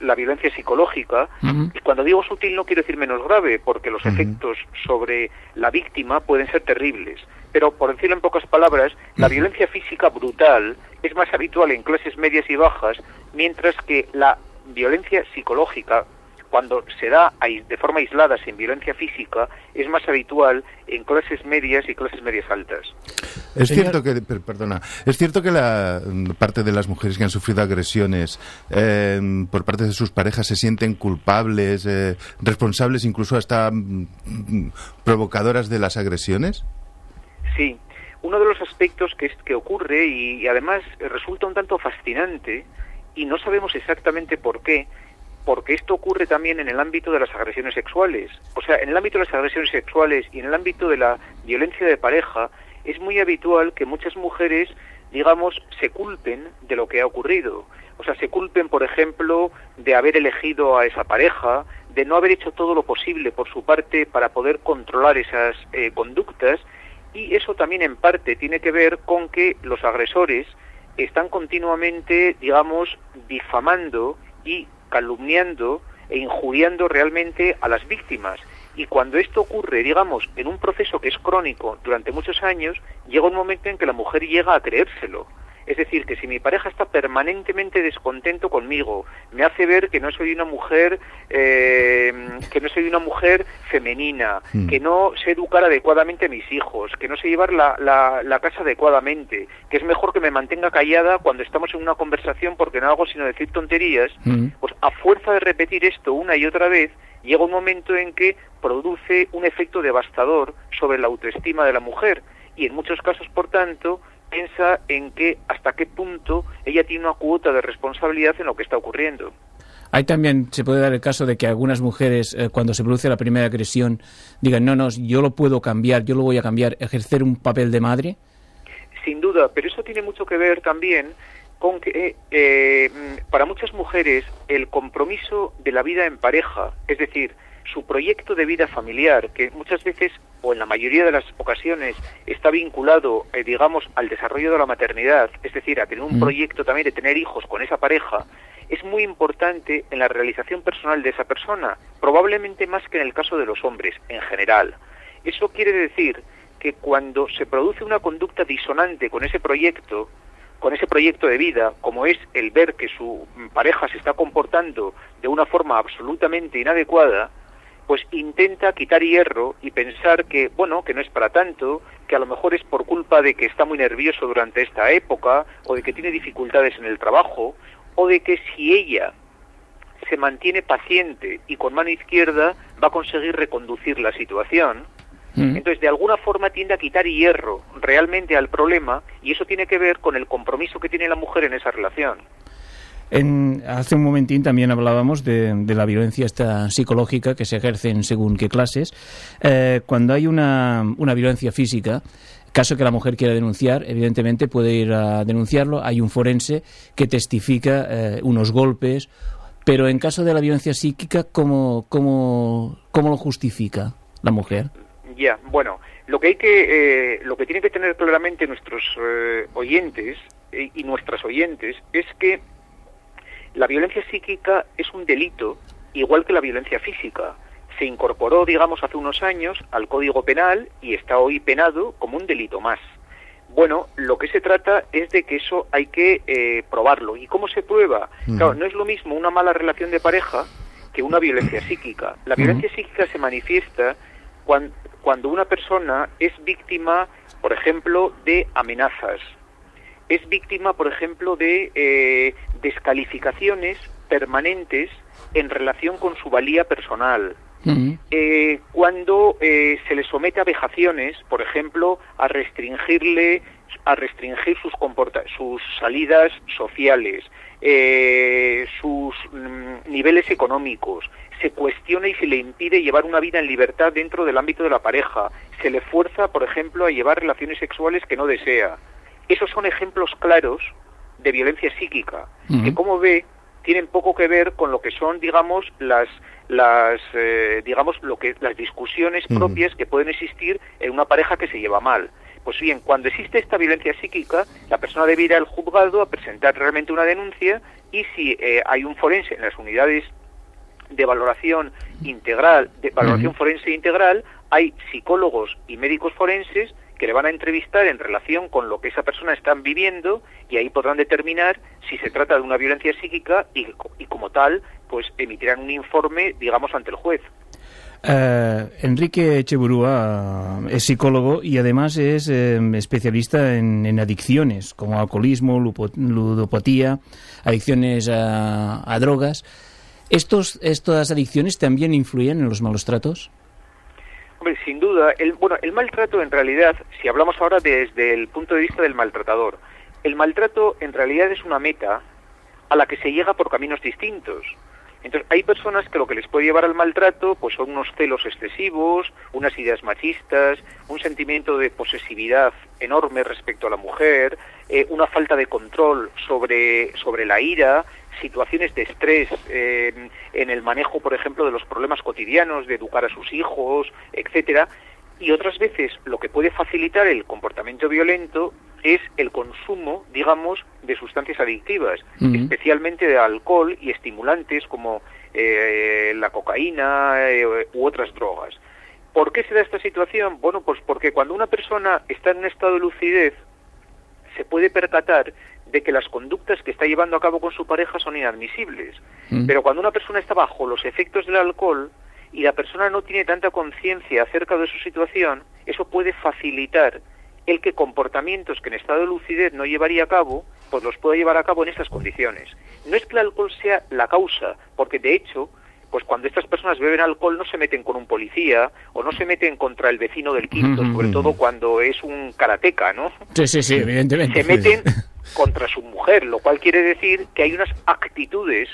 la violencia psicológica. Y cuando digo sutil no quiero decir menos grave, porque los efectos sobre la víctima pueden ser terribles. Pero, por decirlo en pocas palabras, la violencia física brutal es más habitual en clases medias y bajas, mientras que la violencia psicológica, cuando se da de forma aislada sin violencia física, es más habitual en clases medias y clases medias altas. Es cierto que, per- perdona, es cierto que la mm, parte de las mujeres que han sufrido agresiones eh, por parte de sus parejas se sienten culpables, eh, responsables, incluso hasta mm, mm, provocadoras de las agresiones. Sí, uno de los aspectos que, es- que ocurre y, y además resulta un tanto fascinante y no sabemos exactamente por qué, porque esto ocurre también en el ámbito de las agresiones sexuales. O sea, en el ámbito de las agresiones sexuales y en el ámbito de la violencia de pareja es muy habitual que muchas mujeres, digamos, se culpen de lo que ha ocurrido. O sea, se culpen, por ejemplo, de haber elegido a esa pareja, de no haber hecho todo lo posible por su parte para poder controlar esas eh, conductas y eso también en parte tiene que ver con que los agresores están continuamente, digamos, difamando y calumniando e injuriando realmente a las víctimas. Y cuando esto ocurre, digamos, en un proceso que es crónico durante muchos años, llega un momento en que la mujer llega a creérselo. Es decir, que si mi pareja está permanentemente descontento conmigo, me hace ver que no soy una mujer, eh, que no soy una mujer femenina, Mm. que no sé educar adecuadamente a mis hijos, que no sé llevar la, la, la casa adecuadamente, que es mejor que me mantenga callada cuando estamos en una conversación porque no hago sino decir tonterías, Ujú. pues a fuerza de repetir esto una y otra vez, llega un momento en que produce un efecto devastador sobre la autoestima de la mujer y en muchos casos, por tanto, piensa en que hasta qué punto ella tiene una cuota de responsabilidad en lo que está ocurriendo. Ahí también se puede dar el caso de que algunas mujeres, eh, cuando se produce la primera agresión, digan, no, no, yo lo puedo cambiar, yo lo voy a cambiar, ejercer un papel de madre. Sin duda, pero eso tiene mucho que ver también con que eh, mm, para muchas mujeres el compromiso de la vida en pareja, es decir, su proyecto de vida familiar, que muchas veces o en la mayoría de las ocasiones está vinculado, eh, digamos, al desarrollo de la maternidad, es decir, a tener un Mm. proyecto también de tener hijos con esa pareja, es muy importante en la realización personal de esa persona, probablemente más que en el caso de los hombres en general. Eso quiere decir que cuando se produce una conducta disonante con ese proyecto, con ese proyecto de vida, como es el ver que su mm, pareja se está comportando de una forma absolutamente inadecuada, pues intenta quitar hierro y pensar que, bueno, que no es para tanto, que a lo mejor es por culpa de que está muy nervioso durante esta época, o de que tiene dificultades en el trabajo, o de que si ella se mantiene paciente y con mano izquierda va a conseguir reconducir la situación. Mm. Entonces, de alguna forma tiende a quitar hierro realmente al problema y eso tiene que ver con el compromiso que tiene la mujer en esa relación. En- hace un momentín también hablábamos de, de la violencia esta psicológica que se ejerce en según qué clases. Eh, cuando hay una, una violencia física, caso que la mujer quiera denunciar, evidentemente puede ir a denunciarlo. Hay un forense que testifica eh, unos golpes, pero en caso de la violencia psíquica, ¿cómo, cómo, cómo lo justifica la mujer? Ya, bueno, lo que hay que, eh, lo que tienen que tener claramente nuestros oyentes y nuestras oyentes es que la violencia psíquica es un delito igual que la violencia física. Se incorporó, digamos, hace unos años al Código Penal y está hoy penado como un delito más. Bueno, lo que se trata es de que eso hay que eh, probarlo. ¿Y cómo se prueba? Claro, no es lo mismo una mala relación de pareja que una violencia psíquica. La violencia psíquica se manifiesta cuan- cuando una persona es víctima, por ejemplo, de amenazas, es víctima, por ejemplo, de eh, descalificaciones permanentes en relación con su valía personal. Eh, cuando eh, se le somete a vejaciones, por ejemplo, a restringirle, a restringir sus comporta sus salidas sociales, eh, sus mm, niveles económicos, se cuestiona y se le impide llevar una vida en libertad dentro del ámbito de la pareja, se le fuerza, por ejemplo, a llevar relaciones sexuales que no desea. Esos son ejemplos claros de violencia psíquica, que como ve tienen poco que ver con lo que son, digamos, las las eh, digamos lo que las discusiones propias que pueden existir en una pareja que se lleva mal. Pues bien, cuando existe esta violencia psíquica, la persona debe ir al juzgado a presentar realmente una denuncia y si eh, hay un forense en las unidades de valoración integral, de valoración forense integral, hay psicólogos y médicos forenses que le van a entrevistar en relación con lo que esa persona está viviendo y ahí podrán determinar si se trata de una violencia psíquica y, y como tal, pues emitirán un informe, digamos, ante el juez. Eh, Enrique Echeburúa eh, es psicólogo y además es eh, especialista en, en adicciones como alcoholismo, lupo- ludopatía, adicciones a, a drogas. ¿Estos, ¿Estas adicciones también influyen en los malos tratos? Hombre, sin duda, el, bueno, el maltrato en realidad, si hablamos ahora desde el punto de vista del maltratador, el maltrato en realidad es una meta a la que se llega por caminos distintos. Entonces, hay personas que lo que les puede llevar al maltrato pues son unos celos excesivos, unas ideas machistas, un sentimiento de posesividad enorme respecto a la mujer, eh, una falta de control sobre, sobre la ira, situaciones de estrés eh, en el manejo, por ejemplo, de los problemas cotidianos, de educar a sus hijos, etcétera. Y otras veces lo que puede facilitar el comportamiento violento es el consumo, digamos, de sustancias adictivas, especialmente de alcohol y estimulantes como eh, la cocaína eh, u otras drogas. ¿Por qué se da esta situación? Bueno, pues porque cuando una persona está en un estado de lucidez, se puede percatar de que las conductas que está llevando a cabo con su pareja son inadmisibles. Mm. Pero cuando una persona está bajo los efectos del alcohol y la persona no tiene tanta conciencia acerca de su situación, eso puede facilitar el que comportamientos que en estado de lucidez no llevaría a cabo, pues los pueda llevar a cabo en estas condiciones. No es que el alcohol sea la causa, porque de hecho, pues cuando estas personas beben alcohol no se meten con un policía o no se meten contra el vecino del quinto, sobre todo cuando es un karateca, ¿no? Sí, sí, sí, evidentemente. se meten contra su mujer, lo cual quiere decir que hay unas actitudes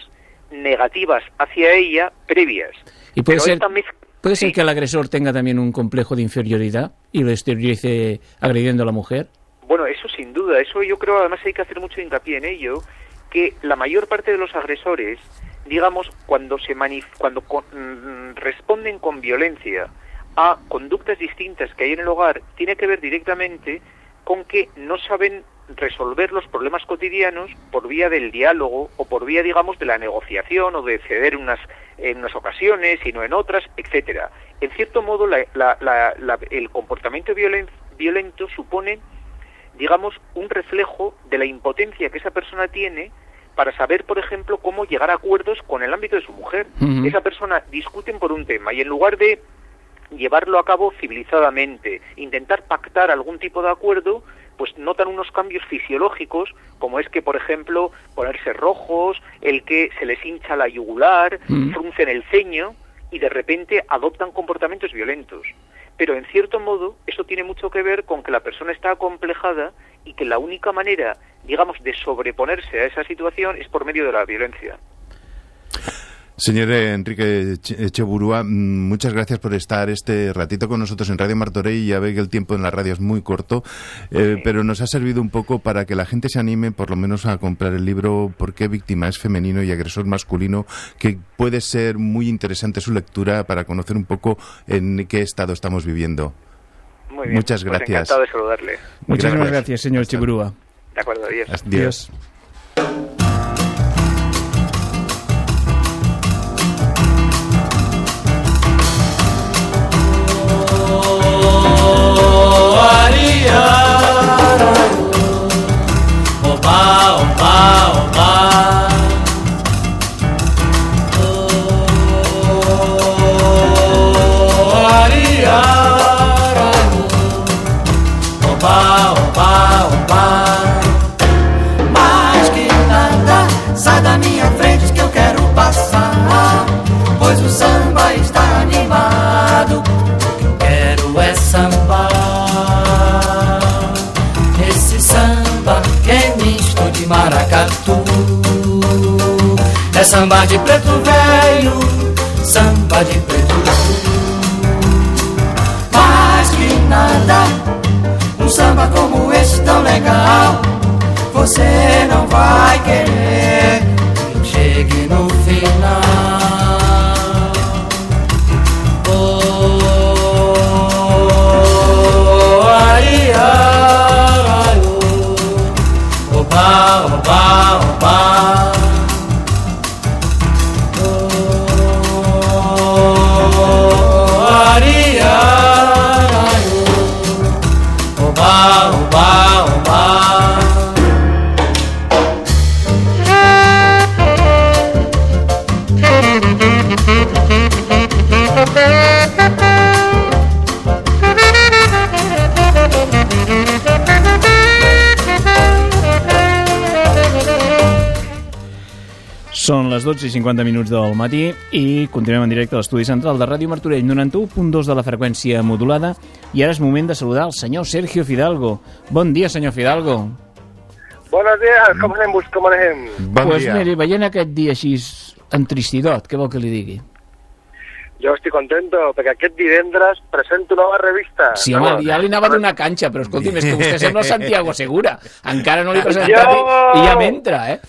negativas hacia ella previas. Y puede Pero ser, mez- puede ser que el agresor tenga también un complejo de inferioridad y lo exteriorice agrediendo a la mujer. Bueno, eso sin duda, eso yo creo además hay que hacer mucho hincapié en ello, que la mayor parte de los agresores, digamos, cuando se manif cuando con- mm, responden con violencia a conductas distintas que hay en el hogar, tiene que ver directamente con que no saben resolver los problemas cotidianos por vía del diálogo o por vía, digamos, de la negociación o de ceder unas, en unas ocasiones y no en otras, etcétera. En cierto modo, la- la- la- la- el comportamiento violen- violento supone digamos, un reflejo de la impotencia que esa persona tiene para saber, por ejemplo, cómo llegar a acuerdos con el ámbito de su mujer. Esa persona discuten por un tema y en lugar de llevarlo a cabo civilizadamente, intentar pactar algún tipo de acuerdo, pues notan unos cambios fisiológicos, como es que, por ejemplo, ponerse rojos, el que se les hincha la yugular, Mm. fruncen el ceño y de repente adoptan comportamientos violentos. Pero en cierto modo eso tiene mucho que ver con que la persona está acomplejada y que la única manera, digamos, de sobreponerse a esa situación es por medio de la violencia. Señor Enrique Che- Echeburúa, mm, muchas gracias por estar este ratito con nosotros en Radio Martorey. Ya ve que el tiempo en la radio es muy corto, eh, pero nos ha servido un poco para que la gente se anime por lo menos a comprar el libro ¿Por qué víctima es femenino y agresor masculino? que puede ser muy interesante su lectura para conocer un poco en qué estado estamos viviendo. Muy bien. Muchas pues gracias. encantado de saludarle. Muchísimas Gracias. gracias, señor Chiburúa. De acuerdo, adiós. Adiós. 알아요 오빠 오빠 오빠 É samba de preto velho, samba de preto velho. Mais que nada, um samba como esse tão legal, você não vai querer que chegue no final. Oh, oh, ai, ai, oh, oba, oba. 12 i 50 minuts del matí i continuem en directe a l'estudi central de Ràdio Martorell 91.2 de la freqüència modulada i ara és moment de saludar el senyor Sergio Fidalgo. Bon dia, senyor Fidalgo. Buenos días, com anem? Com anem? Bon pues dia. miri, veient aquest dia així entristidot, què vol que li digui? Jo estic contento perquè aquest divendres presento nova revista. Sí, home, ja li anava a donar canxa, però escolti'm, és que vostè sembla Santiago Segura. Encara no li he presentat Jo- i ja m'entra, eh?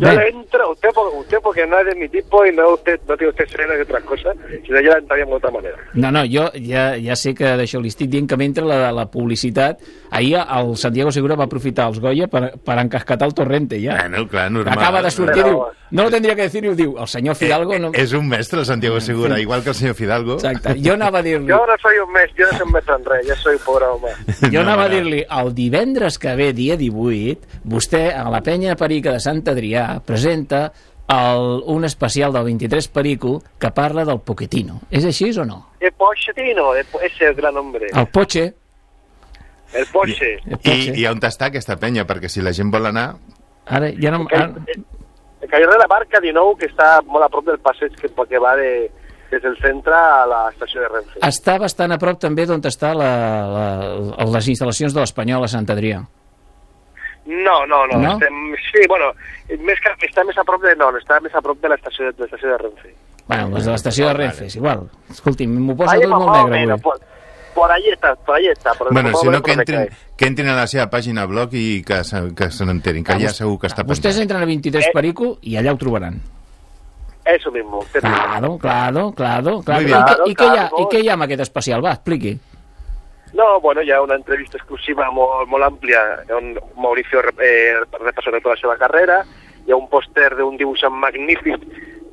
Yo le entro, usted, por- usted porque no es de mi tipo y no, usted, no tiene usted cerebro y otras cosas, si no yo la entraría de otra manera. No, no, jo ja, ja sé que d'això li estic dient que m'entra la, la publicitat. Ahir el Santiago Segura va aprofitar els Goya per, per encascatar el Torrente, ja. Bueno, clar, normal. Acaba de sortir Però- diu, no lo tendria que decir, i ho diu, el senyor Fidalgo no... És un mestre, el Santiago Segura, Sí. igual que el senyor Fidalgo. Exacte, jo anava a dir-li... Yo no soy un mes, yo no soy un mes en res, yo soy un pobre home. Jo anava a no. dir-li, el divendres que ve, dia 18, vostè a la penya Perica de Sant Adrià presenta el, un especial del 23 Perico que parla del Poquetino. És així o no? El Pochettino, el- es el gran hombre. El Poche, El Poche. el I, Poche. I on està aquesta penya? Perquè si la gent vol anar... Ara, ja no... El, Ara, el carrer de la Barca, de nou, que està molt a prop del passeig que, que va de, des del centre a la estació de Renfe. està bastant a prop també d'on està la, la, les instal·lacions de l'Espanyol a Sant Adrià. No, no, no. No? Estem, sí, bueno, més que, està més a prop de... No, està més a prop de l'estació de, de, de Renfe. Bueno, les de l'estació de Renfe, és igual. Escolti'm, m'ho posa Ahí tot molt negre avui. por, por ahí está, por ahí está. Por, Bueno, si no, que entrin, cae. que entrin a la seva pàgina blog i que, que se n'enterin, que ja segur que està Vostès pensat. entren a 23 Eh. Perico i allà ho trobaran. Eso mismo. usted mismo. Claro, claro, claro. claro. Muy I, què, i, què hi ha, Claro, I què hi ha amb aquest especial? Va, expliqui. No, bueno, hi ha una entrevista exclusiva molt, molt àmplia on Mauricio eh, repassa tota la seva carrera, hi ha un pòster d'un dibuixant magnífic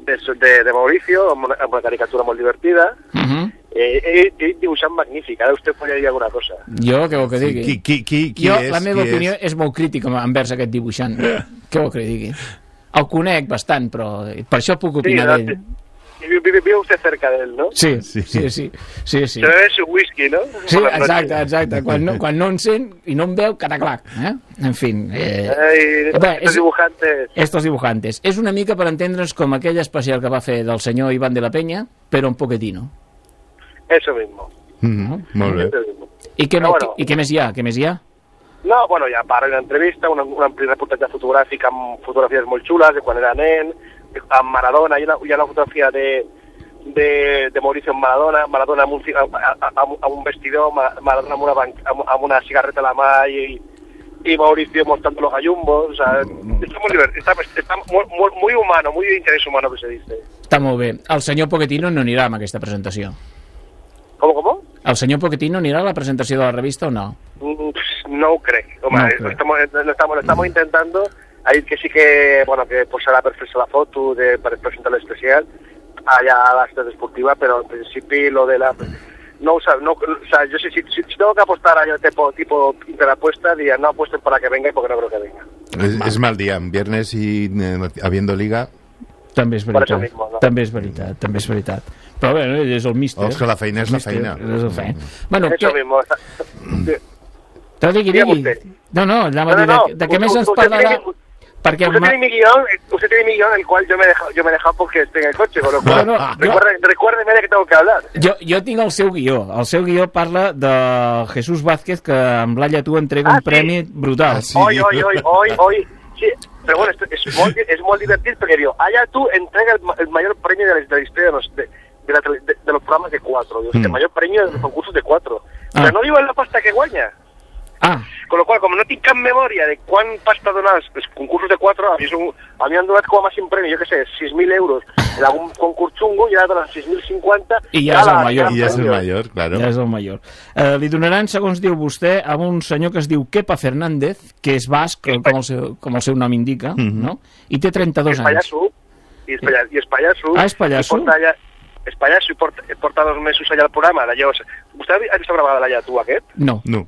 de, de, de Mauricio, amb una, amb una caricatura molt divertida, Uh -huh. eh, ell, ell dibuixant magnífic, ara vostè podria dir alguna cosa. Jo, què vol que digui? Qui, qui, qui, qui jo, és? la meva qui opinió És? és? molt crítica envers aquest dibuixant. què vol que digui? El conec bastant, però per això puc opinar no, d'ell. Vive, vive, usted cerca de él, ¿no? Sí, sí, sí, sí, sí, sí. Se bebe su whisky, ¿no? Sí, exacte, exacte. Quan no, quan no em sent i no em veu, cataclac. Eh? En fi, eh, Ai, Bé, estos és- dibujantes... estos dibujantes. És una mica per entendre's com aquell especial que va fer del senyor Ivan de la Peña, però un poquetino. Eso mismo. Mm, molt bé. I què, bueno. i què més hi ha? Què més hi ha? No, bueno, ja para una entrevista, un, un ampli reportatge fotogràfic amb fotografies molt xules de quan era nen, amb Maradona, hi ha una, hi ha una fotografia de, de, de Mauricio amb Maradona, Maradona amb un, amb, amb un vestidor, Ma- Maradona amb una, ban- amb, amb una cigarreta a la mà i, y Mauricio mostrando los gallumbos, o sea, está muy está, está muy, muy, humano, muy de interés humano que se dice. Està molt bé. El senyor Pochettino no anirà amb aquesta presentació. ¿Cómo, cómo? El senyor Pochettino anirà a la presentació de la revista o no? Mm, No ho crec. Home, No ho no crec. estamos, lo estamos, lo estamos intentando. Ahí que sí que, bueno, que posarà per fer-se la foto de, per presentar l'especial allà a la ciutat esportiva, però en principi lo de la... No, o sea, no, o sea, yo si, si, si tengo que apostar a yo tipo, tipo interapuesta, diría no apuesten para que venga porque no creo que venga. És, és mal dia, en viernes i eh, habiendo liga, També és veritat. mismo, no? També és veritat, també és veritat. Però bé, ell és el míster. Oh, és que la feina és la feina. És la feina. Bueno, Eso què, mismo. te digui, digui. No, no, anava No, a dir no, de, no. de què Usted- més ens parlarà... tiene Perquè Usted ma- tiene mi guión, usted tiene mi guión, el cual yo me he dejado, yo me he dejado porque estoy en el coche, con lo cual, No, no, yo- recuerde- recuérdeme de que tengo que hablar. Jo, jo tinc el seu guió. El seu guió parla de Jesús Vázquez, que amb l'Alla tu entrega Ah, un sí? premi brutal. Ah, sí. Hoy, hoy, hoy, hoy, hoy. Sí, pero bueno, esto es muy, es muy divertido porque digo, allá tú entrega el, el mayor premio de la, de la historia de los, de, de, la de, de los programas de cuatro. Digo, Mm. El mayor premio de los concursos de cuatro. Ah. Pero no digo en la pasta que guaña. Ah, Con lo cual, como no tinc cap memòria de quan pasta donar els, els concursos de 4, a mi, un, a mi han donat com a màxim premi, jo què sé, 6.000 euros en algun concurs xungo i ara donen 6.050 I ja és el major. i ja és el major, claro. ja és el major. Eh, li donaran, segons diu vostè, a un senyor que es diu Kepa Fernández, que és basc, com el seu, com el seu nom indica, Mhm. no? i té 32 és anys. pallasso, i és, palla, i és pallasso. Ah, és pallasso? I porta allà, és pallasso i porta, porta dos mesos allà al programa. D'allò, vostè ha vist la gravada d'allà, tu, aquest? No, No.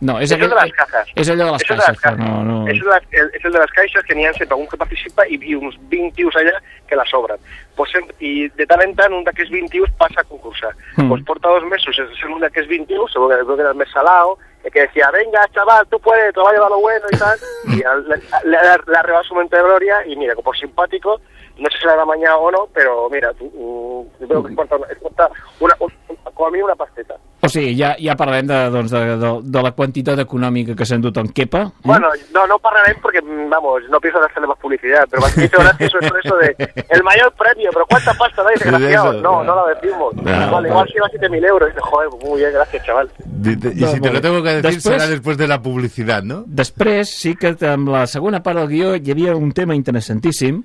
No, és, Eso aquell, de las cajas. és allò de las cajas. no, no... El, es el de las caixes que n'hi ha sempre un que participa i, i uns 20 tios allà que la sobren. Pues, I de tant en tant un d'aquests 20 tios passa a concursar. Mm. Pues porta dos mesos sent un d'aquests 20 tios, seguro que, que era el més salado, el que decía, venga, chaval, tú puedes, te va a llevar lo bueno y tal. Y le, le, le arreba su mente de gloria y mira, por simpático, no sé si la hará mañana o no, pero mira, tú, mm, yo creo que es cuesta, es cuesta una, un, com a mínim una pasteta. O sigui, ja, ja parlem de, doncs, de, de, de la quantitat econòmica que s'ha endut en Kepa. Eh? Bueno, no, no parlarem porque, mm, vamos, no pienso hacerle más publicidad, pero me has dicho gracias eso, de el mayor premio, pero ¿cuánta pasta dais, desgraciado? No, no lo decimos. Ah, vale, igual si va a 7.000 euros. Dices, joder, muy bien, gracias, chaval. Di- Y No, si te lo tengo que decir, Después- será después de la publicidad, ¿no? Després, sí que amb la segona part del guió hi havia un tema interessantíssim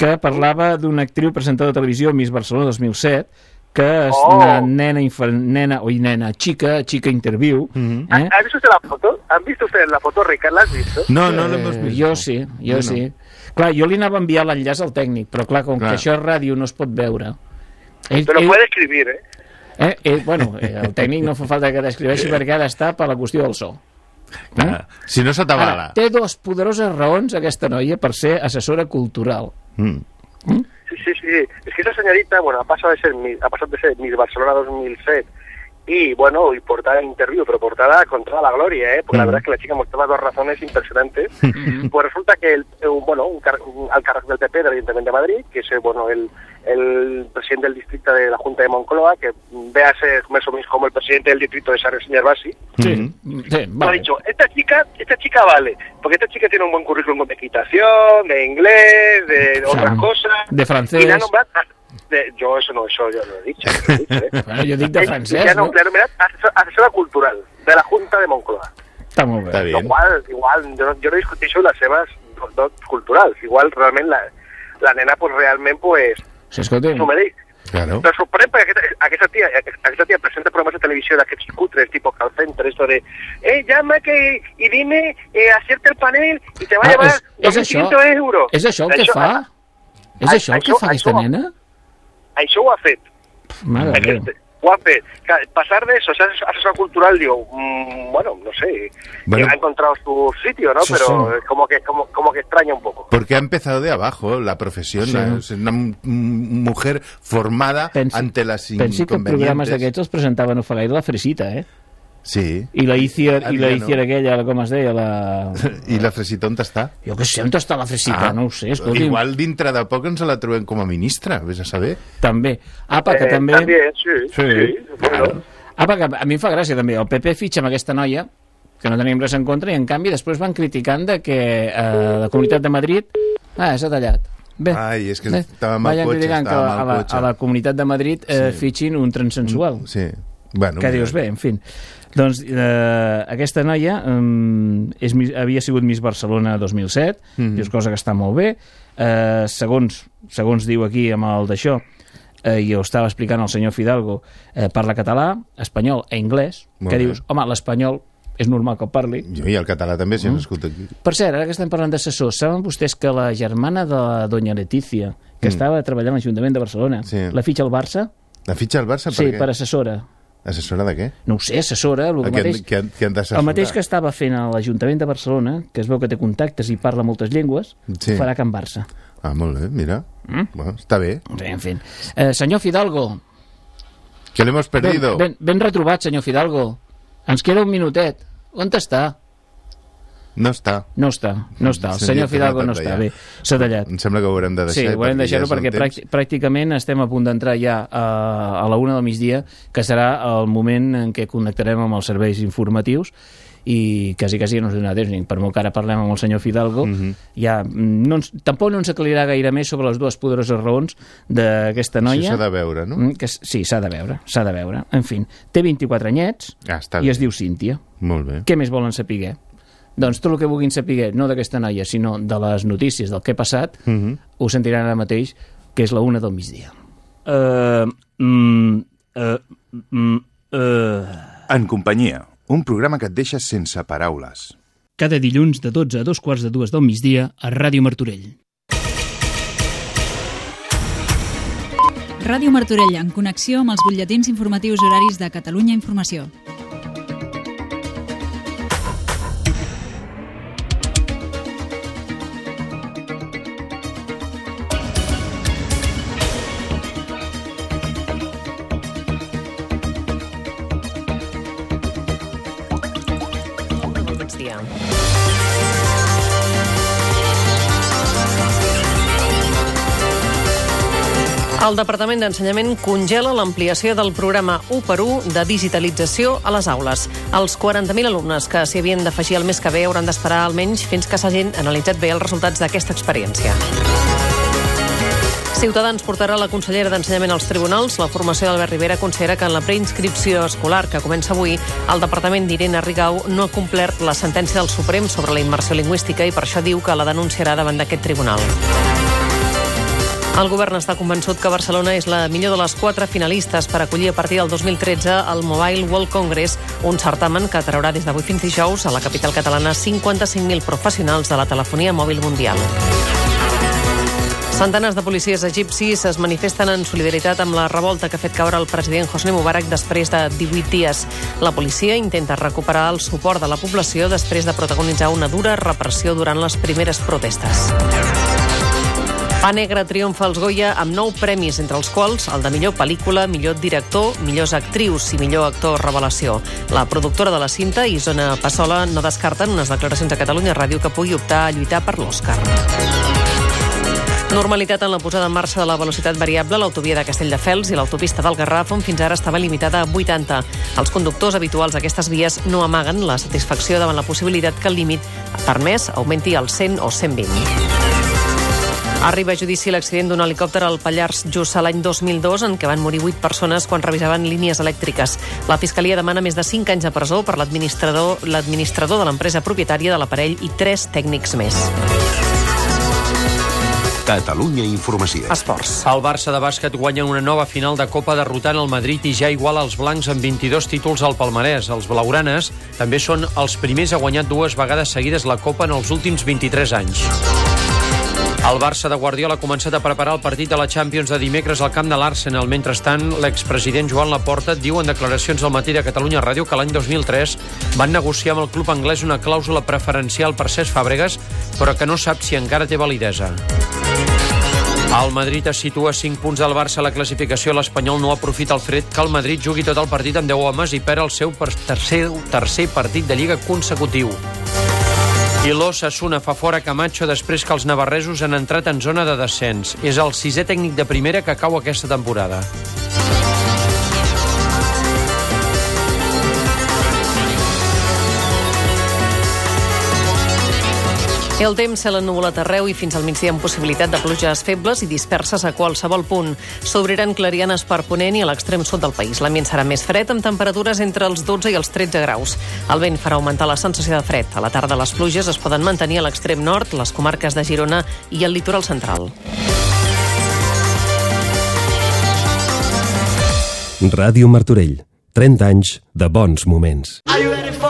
que parlava d'una actriu presentada a televisió Miss Barcelona 2007 que és Oh. una nena, nena, oi, nena, xica, xica interview. Mm-hmm. eh? ¿Ha visto usted la foto? ¿Han visto ustedes la foto, Ricard? ¿La has visto? No, no lo Eh, hemos visto. Jo sí, jo no. sí. Clar, jo li anava a enviar l'enllaç al tècnic, però clar, com Clar. que això és ràdio no es pot veure. Ell, Te lo puede escribir, ¿eh? eh, eh, bueno, eh, el tècnic no fa falta que t'escriveixi perquè ha d'estar per la qüestió del so. Ah, Si no se Ara, t'avala. té dos poderoses raons aquesta noia per ser assessora cultural. Mm. Sí, sí, sí. Es que esa señorita, bueno, ha pasado de ser mi- ha pasado de ser Miss Barcelona 2007 y, bueno, y portada en interview, pero portada con toda la gloria, ¿eh? Porque la Mm. verdad es que la chica mostraba dos razones impresionantes. pues resulta que, el, eh, bueno, un, car- un alcalde del PP del Ayuntamiento de Madrid, que es, bueno, el, el presidente del distrito de la Junta de Moncloa, que véase más o menos como el presidente del distrito de San Señor Basi, Sí, sí me ha dicho, esta chica, esta chica vale, porque esta chica tiene un buen currículum de equitación, de inglés, de otras cosas. de francès. Y la ha nombrado, de- yo eso no, eso yo no he dicho. no he dicho, ¿eh? Bueno, jo dic de Y francès, la ha no? nom- la ha nombrado asesora, asesora cultural de la Junta de Moncloa. Està Lo bien. cual, igual, yo, no- yo no discuteixo las seves do- dots culturals. Igual, realment, la, la nena, pues, realment, pues, Sí, escolta, s'ho mereix. Claro. Però sorprèn perquè aquesta, aquesta, tia, aquesta tia presenta programes de televisió d'aquests cutres, tipo call center, esto de eh, llama que, y dime, eh, acierte el panel y te va a Ah, llevar és això, 2.500 euros. és això el que Això- fa? És a- això el que fa aquesta nena? Això ho ha fet. Mare de Clar, Pasar de eso, ser asesor cultural, digo, mm, bueno, no sé, Bueno. que ha encontrado su sitio, ¿no? Pero es como que, como, como que extraña un poco. Porque ha empezado de abajo la profesión. Sí. Es una mujer formada ante las Pensi que programes inconvenientes. d'aquests els presentaven no fa gaire la Fresita, eh? Sí. I la Iciar, i la. Iciar aquella, la- com es deia, la... I la Fresita on està? Jo què sé, on està la Fresita? Ah, no ho sé, escolti. Igual dintre de poc ens la trobem com a ministra, vés a saber. També. Apa, que Eh, també... También, sí, Sí. sí, bueno. Apa, que a mi em fa gràcia també. El PP fitxa amb aquesta noia, que no tenim res en contra, i en canvi després van criticant de que eh, la Comunitat de Madrid... Ah, s'ha tallat. Bé, Ai, és que bé. estava amb el Vayan cotxe, criticant que a la, a la Comunitat de Madrid eh, Sí. fitxin un transsensual. Sí. Bueno, que dius bé, en fi. Doncs eh, aquesta noia eh, és, havia sigut Miss Barcelona 2007, Mhm. dius cosa que està molt bé. Eh, segons, segons diu aquí amb el d'això, eh, i ho estava explicant el senyor Fidalgo, eh, parla català, espanyol i anglès, Molt que bé. dius, home, l'espanyol és normal que parli. Jo i el català també, si Mm. mm. nascut aquí. Per cert, ara que estem parlant d'assessors, saben vostès que la germana de la doña Letícia, que Mm. estava treballant a l'Ajuntament de Barcelona, Sí. la fitxa al Barça? La fitxa al Barça, Sí, per què? per assessora. Assessora de què? No ho sé, assessora, el que mateix... han- què, han-? El mateix que estava fent a l'Ajuntament de Barcelona, que es veu que té contactes i parla moltes llengües, Sí. farà Can Barça. Ah, molt bé, mira. Mm? Bueno, està bé. Sí, en fi. Eh, senyor Fidalgo, Que l'hemos perdido. ben, ben, ben retrobat, senyor Fidalgo. Ens queda un minutet. On està? No està. No està, no està. El Sí, senyor ja Fidalgo no està. Bé, s'ha tallat. Em sembla que ho haurem de deixar. Sí, ho hem de deixar-ho ja perquè pràcticament estem a punt d'entrar ja a, a la una del migdia, que serà el moment en què connectarem amb els serveis informatius i quasi, quasi no ens donarà temps, per molt que ara parlem amb el senyor Fidalgo, Mhm. ja, mm, no ens, tampoc no ens aclarirà gaire més sobre les dues poderoses raons d'aquesta noia. Això s'ha de veure, no? Mm, Que, sí, s'ha de veure, s'ha de veure. En fi, té 24 anyets Ah, i bé. es diu Cíntia. Molt bé. Què més volen saber? Doncs tot el que vulguin saber, no d'aquesta noia, sinó de les notícies del que ha passat, Mhm. ho sentiran ara mateix, que és la una del migdia. Uh, mm, uh, mm, uh. En companyia, un programa que et deixa sense paraules. Cada dilluns de 12 a dos quarts de dues del migdia a Ràdio Martorell. Ràdio Martorell, en connexió amb els butlletins informatius horaris de Catalunya Informació. Migdia. El Departament d'Ensenyament congela l'ampliació del programa 1 per 1 de digitalització a les aules. Els 40.000 alumnes que s'hi havien d'afegir el mes que ve hauran d'esperar almenys fins que s'hagin analitzat bé els resultats d'aquesta experiència. Ciutadans portarà la consellera d'Ensenyament als tribunals. La formació d'Albert Rivera considera que en la preinscripció escolar que comença avui, el Departament d'Irene Rigau no ha complert la sentència del Suprem sobre la immersió lingüística i per això diu que la denunciarà davant d'aquest tribunal. El govern està convençut que Barcelona és la millor de les quatre finalistes per acollir a partir del 2013 el Mobile World Congress, un certamen que atraurà des d'avui fins dijous a la capital catalana 55.000 professionals de la telefonia mòbil mundial. Centenars de policies egipcis es manifesten en solidaritat amb la revolta que ha fet caure el president Hosni Mubarak després de 18 dies. La policia intenta recuperar el suport de la població després de protagonitzar una dura repressió durant les primeres protestes. Pa Negre triomfa als Goya amb nou premis, entre els quals el de millor pel·lícula, millor director, millors actrius i millor actor revelació. La productora de la cinta, Isona Passola, no descarta en unes declaracions a Catalunya Ràdio que pugui optar a lluitar per l'Oscar. Normalitat en la posada en marxa de la velocitat variable a l'autovia de Castelldefels i l'autopista del Garraf, on fins ara estava limitada a 80. Els conductors habituals d'aquestes vies no amaguen la satisfacció davant la possibilitat que el límit permès augmenti al 100 o 120. Arriba a judici l'accident d'un helicòpter al Pallars Jussà l'any 2002 en què van morir 8 persones quan revisaven línies elèctriques. La Fiscalia demana més de 5 anys de presó per l'administrador de l'empresa propietària de l'aparell i 3 tècnics més. Catalunya Informació. Esports. El Barça de bàsquet guanya una nova final de Copa derrotant el Madrid i ja igual als blancs amb 22 títols al palmarès. Els blaugranes també són els primers a guanyar dues vegades seguides la Copa en els últims 23 anys. El Barça de Guardiola ha començat a preparar el partit de la Champions de dimecres al camp de l'Arsenal. Mentrestant, l'expresident Joan Laporta diu en declaracions al matí de Catalunya Ràdio que l'any 2003 van negociar amb el club anglès una clàusula preferencial per Cesc Fàbregas, però que no sap si encara té validesa. El Madrid es situa a 5 punts del Barça a la classificació. L'Espanyol no aprofita el fred que el Madrid jugui tot el partit amb 10 homes i perd el seu tercer, tercer partit de Lliga consecutiu. I l'Ossassuna fa fora Camacho després que els navarresos han entrat en zona de descens. És el sisè tècnic de primera que cau aquesta temporada. El temps se l'ennuvolat arreu i fins al migdia amb possibilitat de pluges febles i disperses a qualsevol punt. S'obriran clarianes per ponent i a l'extrem sud del país. L'ambient serà més fred amb temperatures entre els 12 i els 13 graus. El vent farà augmentar la sensació de fred. A la tarda les pluges es poden mantenir a l'extrem nord, les comarques de Girona i el litoral central. Ràdio Martorell. 30 anys de bons moments. Are you ready for?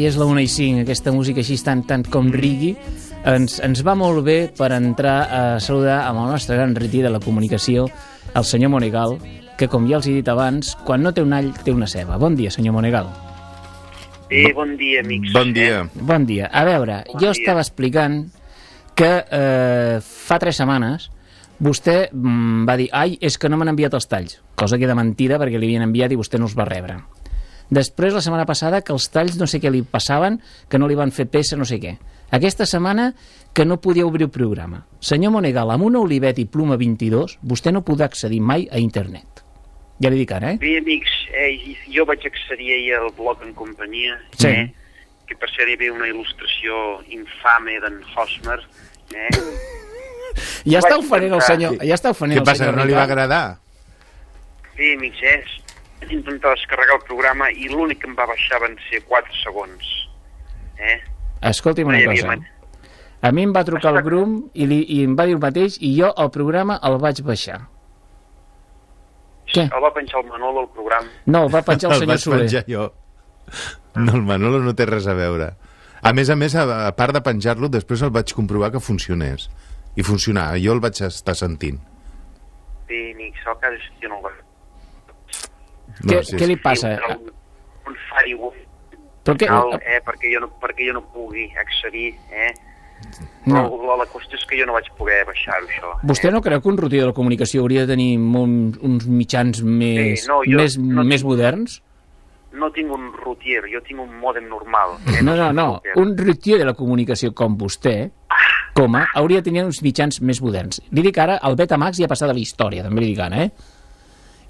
Ai, és la 1 i 5, aquesta música així tant, tant com rigui, ens, ens va molt bé per entrar a saludar amb el nostre gran retí de la comunicació, el senyor Monegal, que com ja els he dit abans, quan no té un all, té una ceba. Bon dia, senyor Monegal. Bé, bon dia, amics. Bon dia. Bon dia. A veure, Bon jo dia. estava explicant que eh, fa tres setmanes vostè mm, va dir ai, és que no m'han enviat els talls, cosa que era mentida perquè li havien enviat i vostè no els va rebre. Després, la setmana passada, que els talls no sé què li passaven, que no li van fer peça, no sé què. Aquesta setmana, que no podia obrir el programa. Senyor Monegal, amb una Olivet i Pluma 22, vostè no podrà accedir mai a internet. Ja li dic ara, eh? Bé, amics, eh, jo vaig accedir ahir al blog en companyia, Sí. eh, que per cert hi havia una il·lustració infame d'en Hosmer, eh? Ja està oferint el senyor... Ja està oferint Què el passa, que no li va agradar? Bé, amics, eh, intentar descarregar el programa i l'únic que em va baixar van ser 4 segons, eh? Escolti'm una cosa. man- A mi em va trucar el Grum i, li, i em va dir el mateix i jo el programa el vaig baixar. Què? El va penjar el Manolo al programa. No, el va penjar el senyor vaig Soler. penjar jo. No, el Manolo no té res a veure. A més a més, a, a part de penjar-lo, després el vaig comprovar que funcionés. I funcionava, jo el vaig estar sentint. Bé, amics, el que no el vaig... Què, sí, què li sí. passa? Un, un firewall Però què, cal, eh, perquè, jo no, perquè jo no pugui accedir, eh? No. Però la, la qüestió és que jo no vaig poder baixar-ho, això. Vostè no creu que un rutí de la comunicació hauria de tenir molt, uns mitjans més, no, jo més, no més moderns? No tinc un routier, jo tinc un mòdem normal. Eh? No, no, tinc no. Un rutier de la comunicació com vostè, com a, hauria de tenir uns mitjans més moderns. Li dic ara, el Betamax ja ha passat a la història, també li dic ara, eh?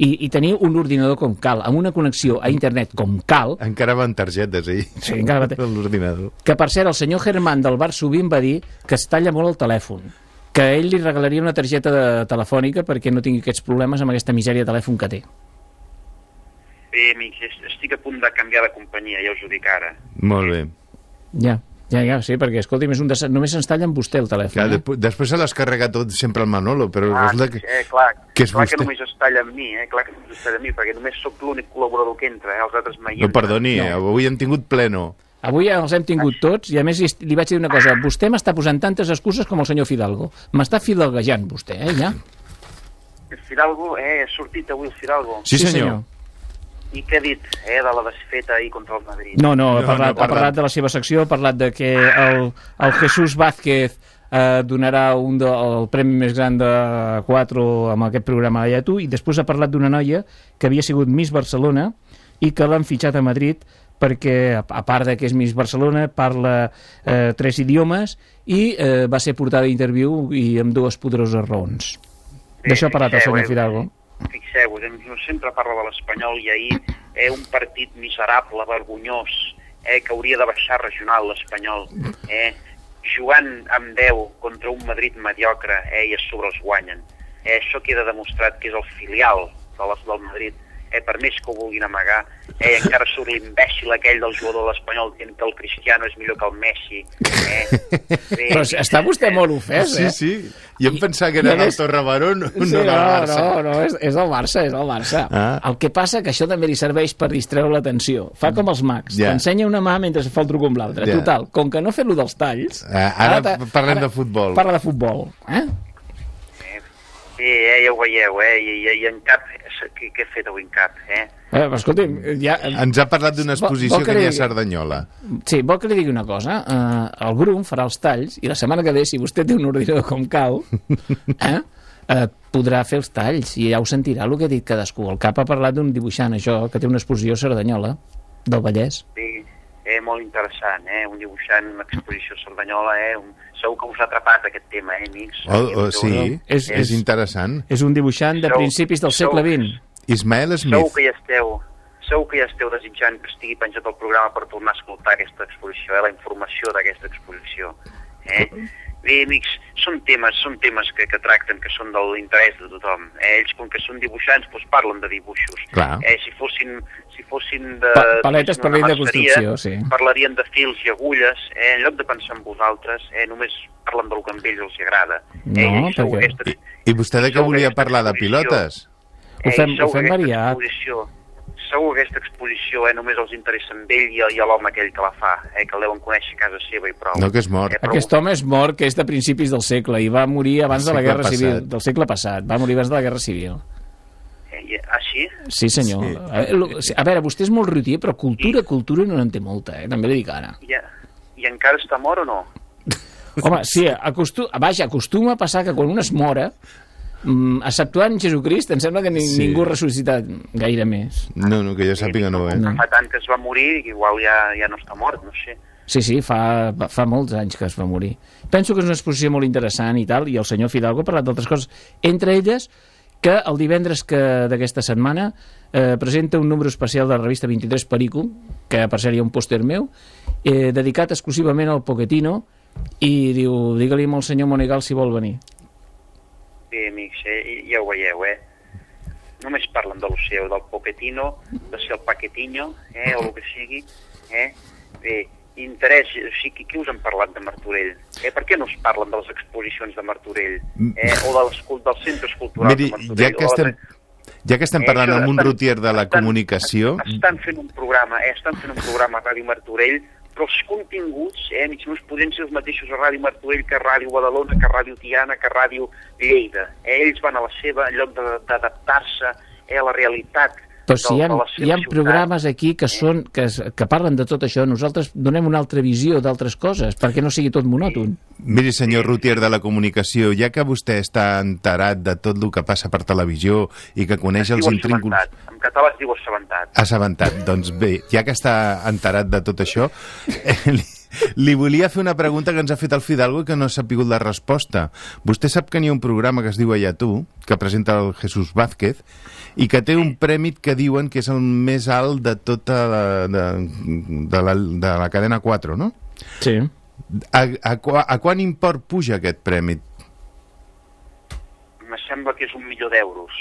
I, i tenir un ordinador com cal, amb una connexió a internet com cal, Encara van targetes, eh? Sí, encara va... L'ordinador. que per cert el senyor Germán del bar sovint va dir que es talla molt el telèfon, que ell li regalaria una targeta de, telefònica perquè no tingui aquests problemes amb aquesta misèria de telèfon que té. Bé, amics, est- estic a punt de canviar de companyia, ja us ho dic ara. Molt bé. Ja, ja, ja, sí, perquè, escolti, és un des... només se'ns talla amb vostè el telèfon. Clar, eh? després, se l'has carregat tot sempre al Manolo, però Ah, resulta que... eh, clar, que és clar vostè. que només es talla amb mi, eh? clar que només es talla amb mi, perquè només sóc l'únic col·laborador que entra, eh? els altres mai No, perdoni, no. avui hem tingut pleno. Avui els hem tingut tots i a més li vaig dir una cosa, vostè m'està posant tantes excuses com el senyor Fidalgo. M'està fidalguejant vostè, eh, ja? El Fidalgo, eh, ha sortit avui el Fidalgo. Sí, senyor. I què ha dit, eh, de la desfeta ahir contra el Madrid? No, no, ha No, parlat, no, ha parlat de la seva secció, ha parlat de que el, el Jesús Vázquez eh, donarà un de, el premi més gran de 4 amb aquest programa de tu i després ha parlat d'una noia que havia sigut Miss Barcelona i que l'han fitxat a Madrid perquè, a a part de que és Miss Barcelona, parla eh, tres idiomes i eh, va ser portada d'interviu i amb dues poderoses raons. D'això ha parlat el senyor Fidalgo. Fixeu-vos, no sempre parla de l'Espanyol i ahir eh, un partit miserable, vergonyós, eh, que hauria de baixar regional l'Espanyol, eh, jugant amb 10 contra un Madrid mediocre eh, i a sobre els guanyen. Eh, això queda demostrat que és el filial de les, del Madrid. Eh, per més que ho vulguin amagar, eh, encara surt l'imbècil aquell del jugador de l'Espanyol dient que el Cristiano és millor que el Messi. Eh? Bé, Però està vostè molt ofès, eh? Sí, sí. Jo em pensava que era més- Torre no, Sí, no no, Barça. no, no, és, és el Barça, és el Barça. Ah. El que passa que això també li serveix per distreure l'atenció. Fa com els mags, Ja. t'ensenya una mà mentre fa el truc amb l'altra. Ja. Total, com que no ha fet lo dels talls... Ah, ara t'ha- parlem ara de futbol. Parla de futbol, eh? Sí, eh, ja ho veieu, eh? I, i, i en cap... Què, què he fet avui en cap, eh? eh escolti, ja... Ens ha parlat d'una Vol- exposició vol que que li n'hi ha a? Cerdanyola. Sí, vol que li digui una cosa? Uh, el Brum farà els talls i la setmana que ve, si vostè té un ordinador com cal, eh, uh, podrà fer els talls i ja ho sentirà el que ha dit cadascú. El cap ha parlat d'un dibuixant, això, que té una exposició a Cerdanyola, del Vallès. Sí, eh, molt interessant, eh? Un dibuixant, una exposició a Cerdanyola, eh? Un... Segur que us ha atrapat aquest tema, eh, amics? Oh, oh, sí, És- és, és interessant. És un dibuixant de Sou- principis del sou- segle XX. Ismael Segur Smith. que ja esteu segur que ja esteu desitjant que estigui penjat el programa per tornar a escoltar aquesta exposició, eh? la informació d'aquesta exposició. Eh? Bé, amics, són temes, són temes que, que tracten, que són de l'interès de tothom. Eh? Ells, com que són dibuixants, doncs parlen de dibuixos. Clar. Eh? Si fossin, si fossin de... Pa- paletes parlarien de construcció, sí. Parlarien de fils i agulles, eh? en lloc de pensar en vosaltres, eh? només parlen del que a ells els agrada. No, eh? I perquè- aquesta- I vostè de què volia parlar, de pilotes? Ho fem- ho fem variat. Exposició, segur que aquesta exposició eh, només els interessa amb ell i, a- i a l'home aquell que la fa, eh, que el deuen conèixer a casa seva i prou. No, que és mort. Eh, però, Aquest home és mort, que és de principis del segle i va morir abans de la Guerra passat. Civil, del segle passat. Va morir abans de la Guerra Civil. eh, i- ah, sí? Sí, senyor. Sí. A, veure, a veure, vostè és molt rutier, però cultura, cultura no en té molta, eh? També li dic ara. I, I encara està mort o no? Home, sí, acostu... vaja, acostuma a passar que quan un es mora, mm, exceptuant Jesucrist, em sembla que ni, Sí. ningú ha ressuscitat gaire més. No, no, que jo sàpiga no, eh? No. Fa tant que es va morir que igual ja, ja no està mort, no sé. Sí, sí, fa, fa molts anys que es va morir. Penso que és una exposició molt interessant i tal, i el senyor Fidalgo ha parlat d'altres coses, entre elles que el divendres que d'aquesta setmana eh, presenta un número especial de la revista 23 Perico, que per cert hi ha un pòster meu, eh, dedicat exclusivament al Pochettino, i diu, digue-li al senyor Monegal si vol venir. Bé, amics, eh, ja ho veieu, eh? Només parlen de lo seu, del Pochettino, de ser el Paquetinho, eh, o el que sigui, eh? Bé, interès, o sigui, qui us han parlat de Martorell? Eh, per què no es parlen de les exposicions de Martorell? Eh, o de dels centres culturals Miri, de Martorell? ja que estem, ja que estem Eh, parlant això amb un estan- rutier de la comunicació... estan fent un programa, eh, estan fent un programa a Ràdio Martorell, però els continguts, eh, mig meus podrien ser els mateixos a Ràdio Martorell que a Ràdio Badalona, que a Ràdio Tiana, que a Ràdio Lleida. Eh, ells van a la seva, en lloc d'adaptar-se eh, a la realitat Però si hi ha, hi ha programes aquí que, són, que, que parlen de tot això, nosaltres donem una altra visió d'altres coses, perquè no sigui tot monòton. Miri, senyor Rutier de la comunicació, ja que vostè està enterat de tot el que passa per televisió i que coneix Es els assabentat. En català es diu assabentat. Assabentat. Doncs bé, ja que està enterat de tot això, eh, li, li volia fer una pregunta que ens ha fet el Fidalgo i que no ha sapigut la resposta. Vostè sap que n'hi ha un programa que es diu Allà tu, que presenta el Jesús Vázquez, i que té un premi que diuen que és el més alt de tota la, de, de, la, de la cadena 4, no? Sí. A, a, a quan import puja aquest premi? Me sembla que és un milió d'euros.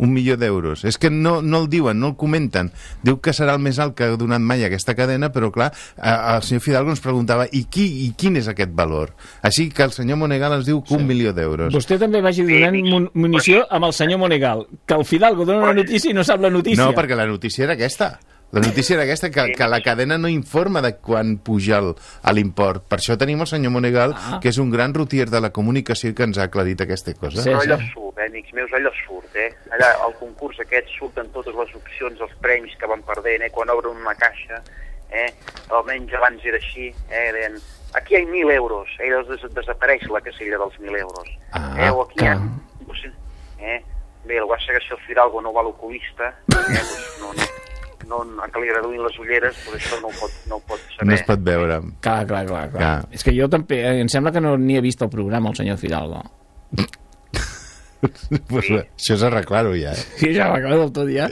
Un milió d'euros. És que no, no el diuen, no el comenten. Diu que serà el més alt que ha donat mai aquesta cadena, però clar, a- el senyor Fidalgo ens preguntava i, qui, i quin és aquest valor? Així que el senyor Monegal ens diu que un milió d'euros. Vostè també vagi donant mun munició amb el senyor Monegal, que el Fidalgo dona una notícia i no sap la notícia. No, perquè la notícia era aquesta. La notícia era aquesta, que, que la cadena no informa de quan puja l'import. Per això tenim el senyor Monegal, Ah. que és un gran rutier de la comunicació i que ens ha aclarit aquesta cosa. Però allò surt, eh, amics meus, allò surt, eh? Allà, al concurs aquest surten totes les opcions, els premis que van perdent, eh? Quan obren una caixa, eh? Almenys abans era així, eh? Deien, aquí hi ha 1.000 euros, eh? Llavors des desapareix la casella dels 1.000 euros. Ah, eh? O aquí hi ha... clar. No sé, eh? Bé, el que passa que si el Fidalgo no va a l'oculista, eh? doncs no, no, no, no, que li graduïn les ulleres, doncs això no ho pot, no ho pot saber. No es pot veure. Clar, clar, clar, clar. Clar. És que jo també, eh, em sembla que no ni he vist el programa, el senyor Fidalgo. pues, bé, això és arreglar-ho ja. Eh? Sí, ja va del tot ja.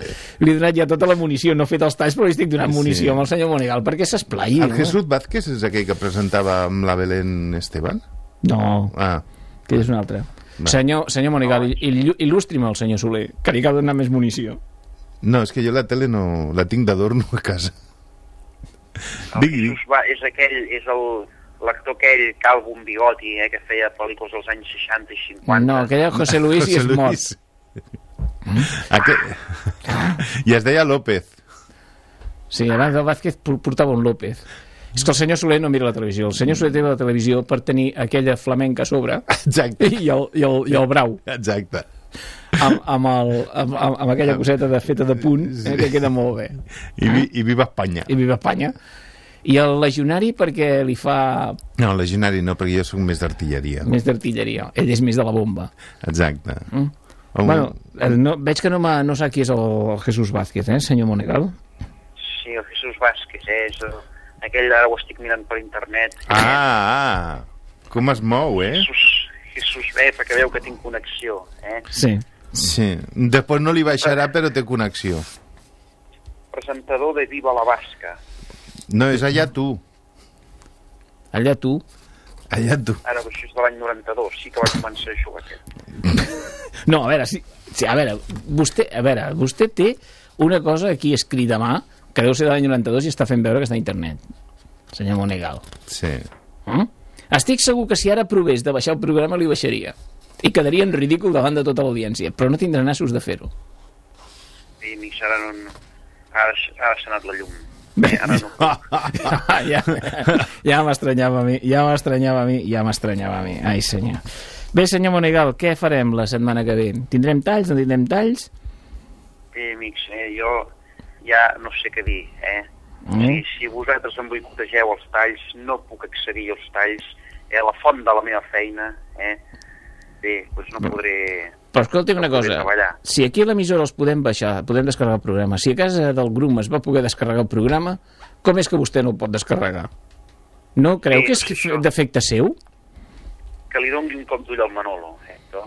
Li he donat ja tota la munició, no he fet els talls, però li estic donant Sí. munició amb el senyor Monegal, perquè s'esplai. El Jesús Vázquez és aquell que presentava amb la Belén Esteban? No, Ah, que és un altre. Va. Senyor, senyor Monegal, il- il·lustri'm el senyor Soler, que li cal donar més munició. No, és que jo la tele no... La tinc d'adorno a casa. El Digui, digui. Jesús va, és aquell, és el l'actor aquell calvo amb bigoti, eh, que feia pel·lícules dels anys 60 i 50. No, aquell era José Luis i és José mort. Luis. Aquell... I es deia López. Sí, abans del Vázquez por- portava un López. És que el senyor Soler no mira la televisió. El senyor Soler té la televisió per tenir aquella flamenca a sobre Exacte. i el, i el, i el brau. Exacte. Amb, amb, el, amb, amb, amb aquella coseta de feta de punt, eh, que queda molt bé. I, vi, i viva Espanya. I viva Espanya. I el legionari perquè li fa No, legionari no, perquè jo sóc més d'artilleria. més d'artilleria. Ell és més de la bomba. Exacte. Mm. Un- Bueno, eh, no, veig que no, no sap qui és el Jesús Vázquez, eh, senyor Monegal? Sí, el Jesús Vázquez, eh, és el, aquell ara ho estic mirant per internet. Ah, ah, com es mou, eh? Jesús, Jesús, eh, perquè veu que tinc connexió, eh? Sí. Sí. Després no li baixarà, però té connexió. Presentador de Viva la Basca. No, és allà tu. Allà tu. Allà tu. Ara, això és de l'any 92, sí que va començar a jugar aquest. No, a veure, sí, sí, a veure, vostè, a veure, vostè té una cosa aquí escrita a mà, que deu ser de l'any 92 i està fent veure que està a internet. Senyor Monegal. Sí. Mm? Estic segur que si ara provés de baixar el programa li baixaria. I quedaria en ridícul davant de tota l'audiència, però no tindrà nassos de fer-ho. I mi serà un... Ara, ara s'ha anat la llum. Bé, ara no. ja ja m'estranyava a mi, ja m'estranyava a mi, ja m'estranyava a mi. Ai, senyor. Bé, senyor Monegal, què farem la setmana que ve? Tindrem talls, no tindrem talls? Bé, amics, eh, jo ja no sé què dir, eh? Mm. Si, si vosaltres em boicotegeu els talls, no puc accedir als talls, eh, la font de la meva feina, eh? Bé, doncs no podré... Però escolti una no cosa, treballar. si aquí a l'emissora els podem baixar, podem descarregar el programa, si a casa del Grum es va poder descarregar el programa, com és que vostè no el pot descarregar? No creu Sí, que és defecte seu? Que li doni un cop d'ull al Manolo, eh? To.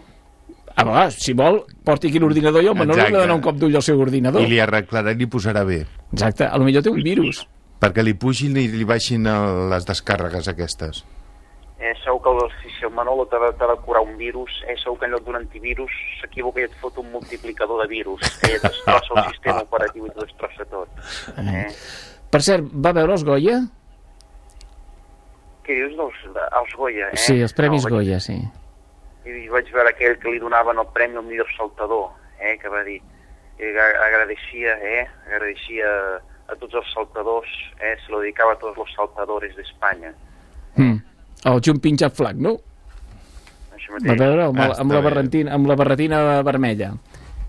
A vegades, si vol, porti aquí l'ordinador i el li Exacte. dona un cop d'ull al seu ordinador. I li arreglarà i li posarà bé. Exacte, a lo millor té un virus. Perquè li pugin i li baixin el, les descàrregues aquestes. Eh, segur que el, si, el Manolo t'ha de, de curar un virus, eh, segur que en lloc d'un antivirus s'equivoca i et fot un multiplicador de virus. Eh, et destrossa el sistema operatiu i t'ho destrossa tot. Eh? Per cert, va veure els Goya? Què dius dels, els Goya? Eh? Sí, els Premis no, Goya, sí. I vaig veure aquell que li donaven el premi al millor saltador, eh, que va dir que a- agradecía, eh, agradecía a tots els saltadors, eh, se lo dedicaba a tots los saltadores d'Espanya. Mm. El jumping jack flag, no? Això Va veure amb, Ah, la- amb, la barretina, amb la barretina vermella.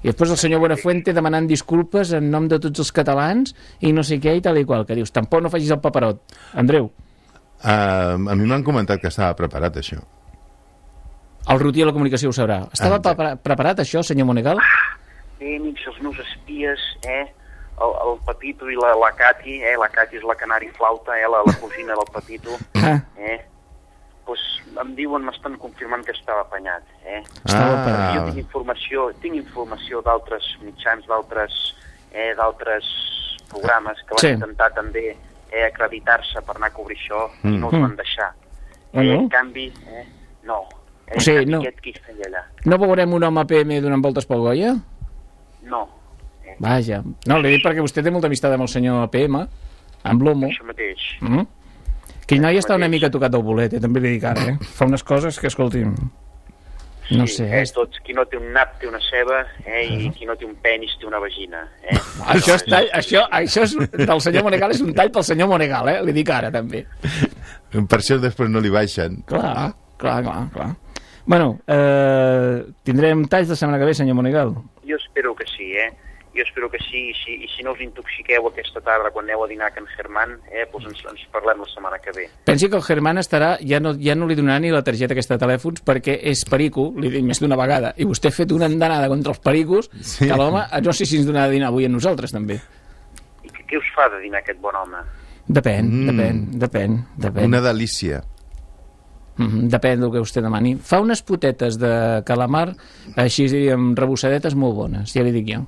I després el senyor Buenafuente demanant disculpes en nom de tots els catalans i no sé què i tal i qual, que dius, tampoc no facis el paperot. Andreu, Uh, a mi m'han comentat que estava preparat, això. El rutí de la comunicació ho sabrà. Estava Exacte. prepara- preparat això, senyor Monegal? Bé, amics, els meus espies, eh, el, el Pepito i la, la Cati, eh, la Cati és la canari flauta, eh, la, la cosina del Pepito, Ah. eh, pues em diuen, m'estan confirmant que estava apanyat, eh. Estava Ah. apanyat. Jo tinc informació, tinc informació d'altres mitjans, d'altres eh, d'altres programes que van Sí. intentar també eh, acreditar-se per anar a cobrir això i Mm. no els Mm. van deixar. Ah, Eh? En canvi, eh, no. Eh, O sigui, no. No veurem un home APM donant voltes pel Goya? No, Vaja. No, li dic perquè vostè té molta amistat amb el senyor APM, amb l'Homo. això mateix. Mm? Aquell noi està una mica tocat del bolet, eh? també li dic ara, eh? Fa unes coses que, escolti'm, no sé, eh, eh? tots, qui no té un nap té una ceba eh, i qui no té un penis té una vagina. Eh? Això, és tall, això, això és, del senyor Monegal és un tall pel senyor Monegal, eh? Li dic ara, també. Per això després no li baixen. Clar, clar, clar, clar. Bueno, eh, tindrem talls la setmana que ve, senyor Monegal. Jo espero que sí, eh? Jo espero que sí, i si, i si no us intoxiqueu aquesta tarda quan aneu a dinar a Can Germán, eh, doncs ens, ens parlem la setmana que ve. Pensi que el Germán estarà, ja no, ja no li donarà ni la targeta aquesta de telèfons perquè és perico, li dic més d'una vegada, i vostè ha fet una andanada contra els pericos Sí. que l'home, no sé si ens donarà a dinar avui a nosaltres, també. I què, què us fa de dinar aquest bon home? Depèn, Mm. depèn, depèn, depèn. Una delícia. Mhm, depèn del que vostè demani. Fa unes potetes de calamar, així amb rebossadetes molt bones, ja li dic jo.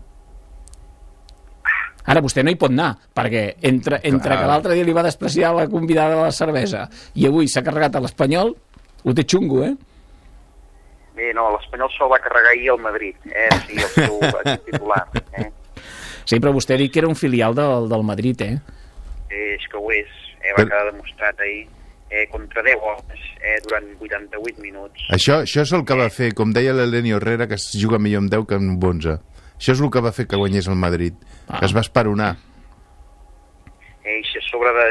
Ara vostè no hi pot anar, perquè entre, entre Clar. que l'altre dia li va despreciar la convidada de la cervesa i avui s'ha carregat a l'Espanyol, ho té xungo, eh? Bé, no, l'Espanyol se'l va carregar ahir al Madrid, eh? Sigui, el seu titular, eh? Sí, però vostè ha dit que era un filial del, del Madrid, eh? eh? És que ho és, eh? Va quedar demostrat ahir eh, contra 10 homes eh, durant 88 minuts. Això, això és el que va fer, com deia l'Eleni Herrera, que es juga millor amb 10 que amb 11. Això és el que va fer que guanyés el Madrid, Ah. que es va esperonar. Eh, I si a sobre de...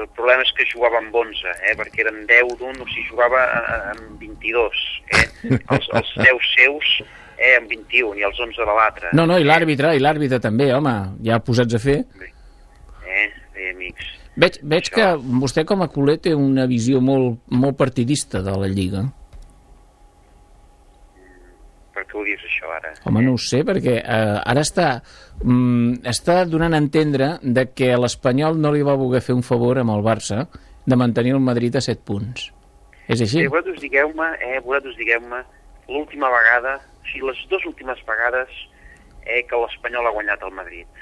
El problema és que jugava amb 11, eh? perquè eren 10 d'un, o sigui, jugava eh, amb 22. Eh? Els, els 10 seus eh, amb 21 i els 11 de l'altre. No, no, i l'àrbitre, i l'àrbitre també, home, ja posats a fer. Eh? Bé, amics. Veig, veig que vostè com a culer té una visió molt, molt partidista de la Lliga. Per què ho dius, això, ara? Home, no ho sé, perquè eh, ara està, mm, està donant a entendre de que l'Espanyol no li va voler fer un favor amb el Barça de mantenir el Madrid a 7 punts. És així? Eh, vosaltres digueu-me, eh, vosaltres digueu-me, l'última vegada, o sigui, les dues últimes vegades eh, que l'Espanyol ha guanyat el Madrid.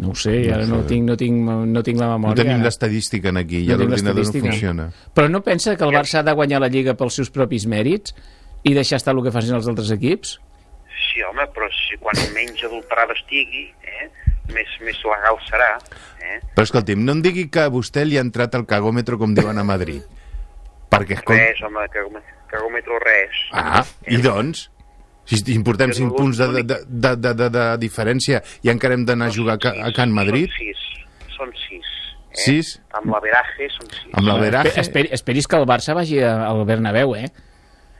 No ho sé, ara no, No tinc, no, tinc, no tinc la No memòria. tenim l'estadística en aquí, ja tinc l'ordinador no funciona. Però no pensa que el Barça ha de guanyar la Lliga pels seus propis mèrits i deixar estar el que facin els altres equips? Sí, home, però si quan menys adulterada estigui, eh, més, més legal serà. Eh? Però escolti'm, no em digui que a vostè li ha entrat el cagòmetre, com diuen a Madrid. Perquè, escolta... Res, home, cagòmetre, cagòmetre res. Ah, i doncs? Si importem 5 punts de, de, de, de, de, de diferència i encara hem d'anar a jugar a, a Can Madrid, Són sis. Són sis. Eh? 6, Amb l'averaje són sis. amb l'averaje... Esperi, esperis que el Barça vagi al Bernabéu, eh?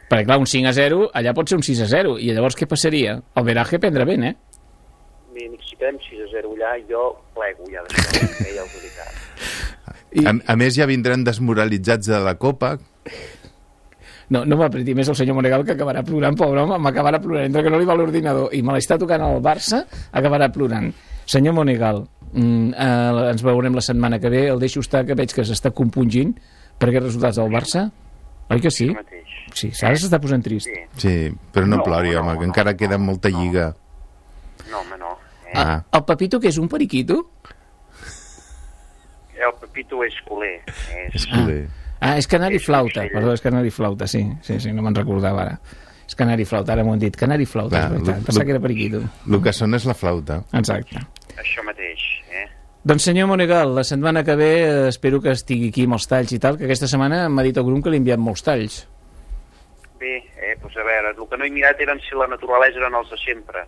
Perquè, clar, un 5 a 0, allà pot ser un 6 a 0. I llavors què passaria? El Veraje prendrà ben, eh? Si quedem 6 a 0 allà, jo plego ja d'això, eh? ja us ho dic ara. A, a més, ja vindran desmoralitzats de la Copa. No, no m'apreti més el senyor Monegal que acabarà plorant, pobre home, m'acabarà plorant. Entre que no li va l'ordinador i me l'està tocant al Barça, acabarà plorant. Senyor Monegal, mm, eh, ens veurem la setmana que ve, el deixo estar, que veig que s'està compungint per aquests resultats del Barça. Oi que sí? Sí, ara s'està posant trist. Sí, però no, No, plori, home, que encara queda molta lliga. No, home, no. Ah. El Pepito, que és un periquito? El Pepito és culer. És... És culer. Ah, és canari flauta, perdó, és canari flauta, sí, sí, sí, no me'n recordava ara. És canari flauta, ara m'ho han dit, canari flauta, Clar, és veritat, pensava que era periquito. El que sona és la flauta. Exacte. Això mateix, eh? Doncs senyor Monegal, la setmana que ve eh, espero que estigui aquí amb els talls i tal, que aquesta setmana m'ha dit el grup que li he enviat molts talls. Bé, eh, doncs a veure, el que no he mirat eren si la naturalesa eren els de sempre.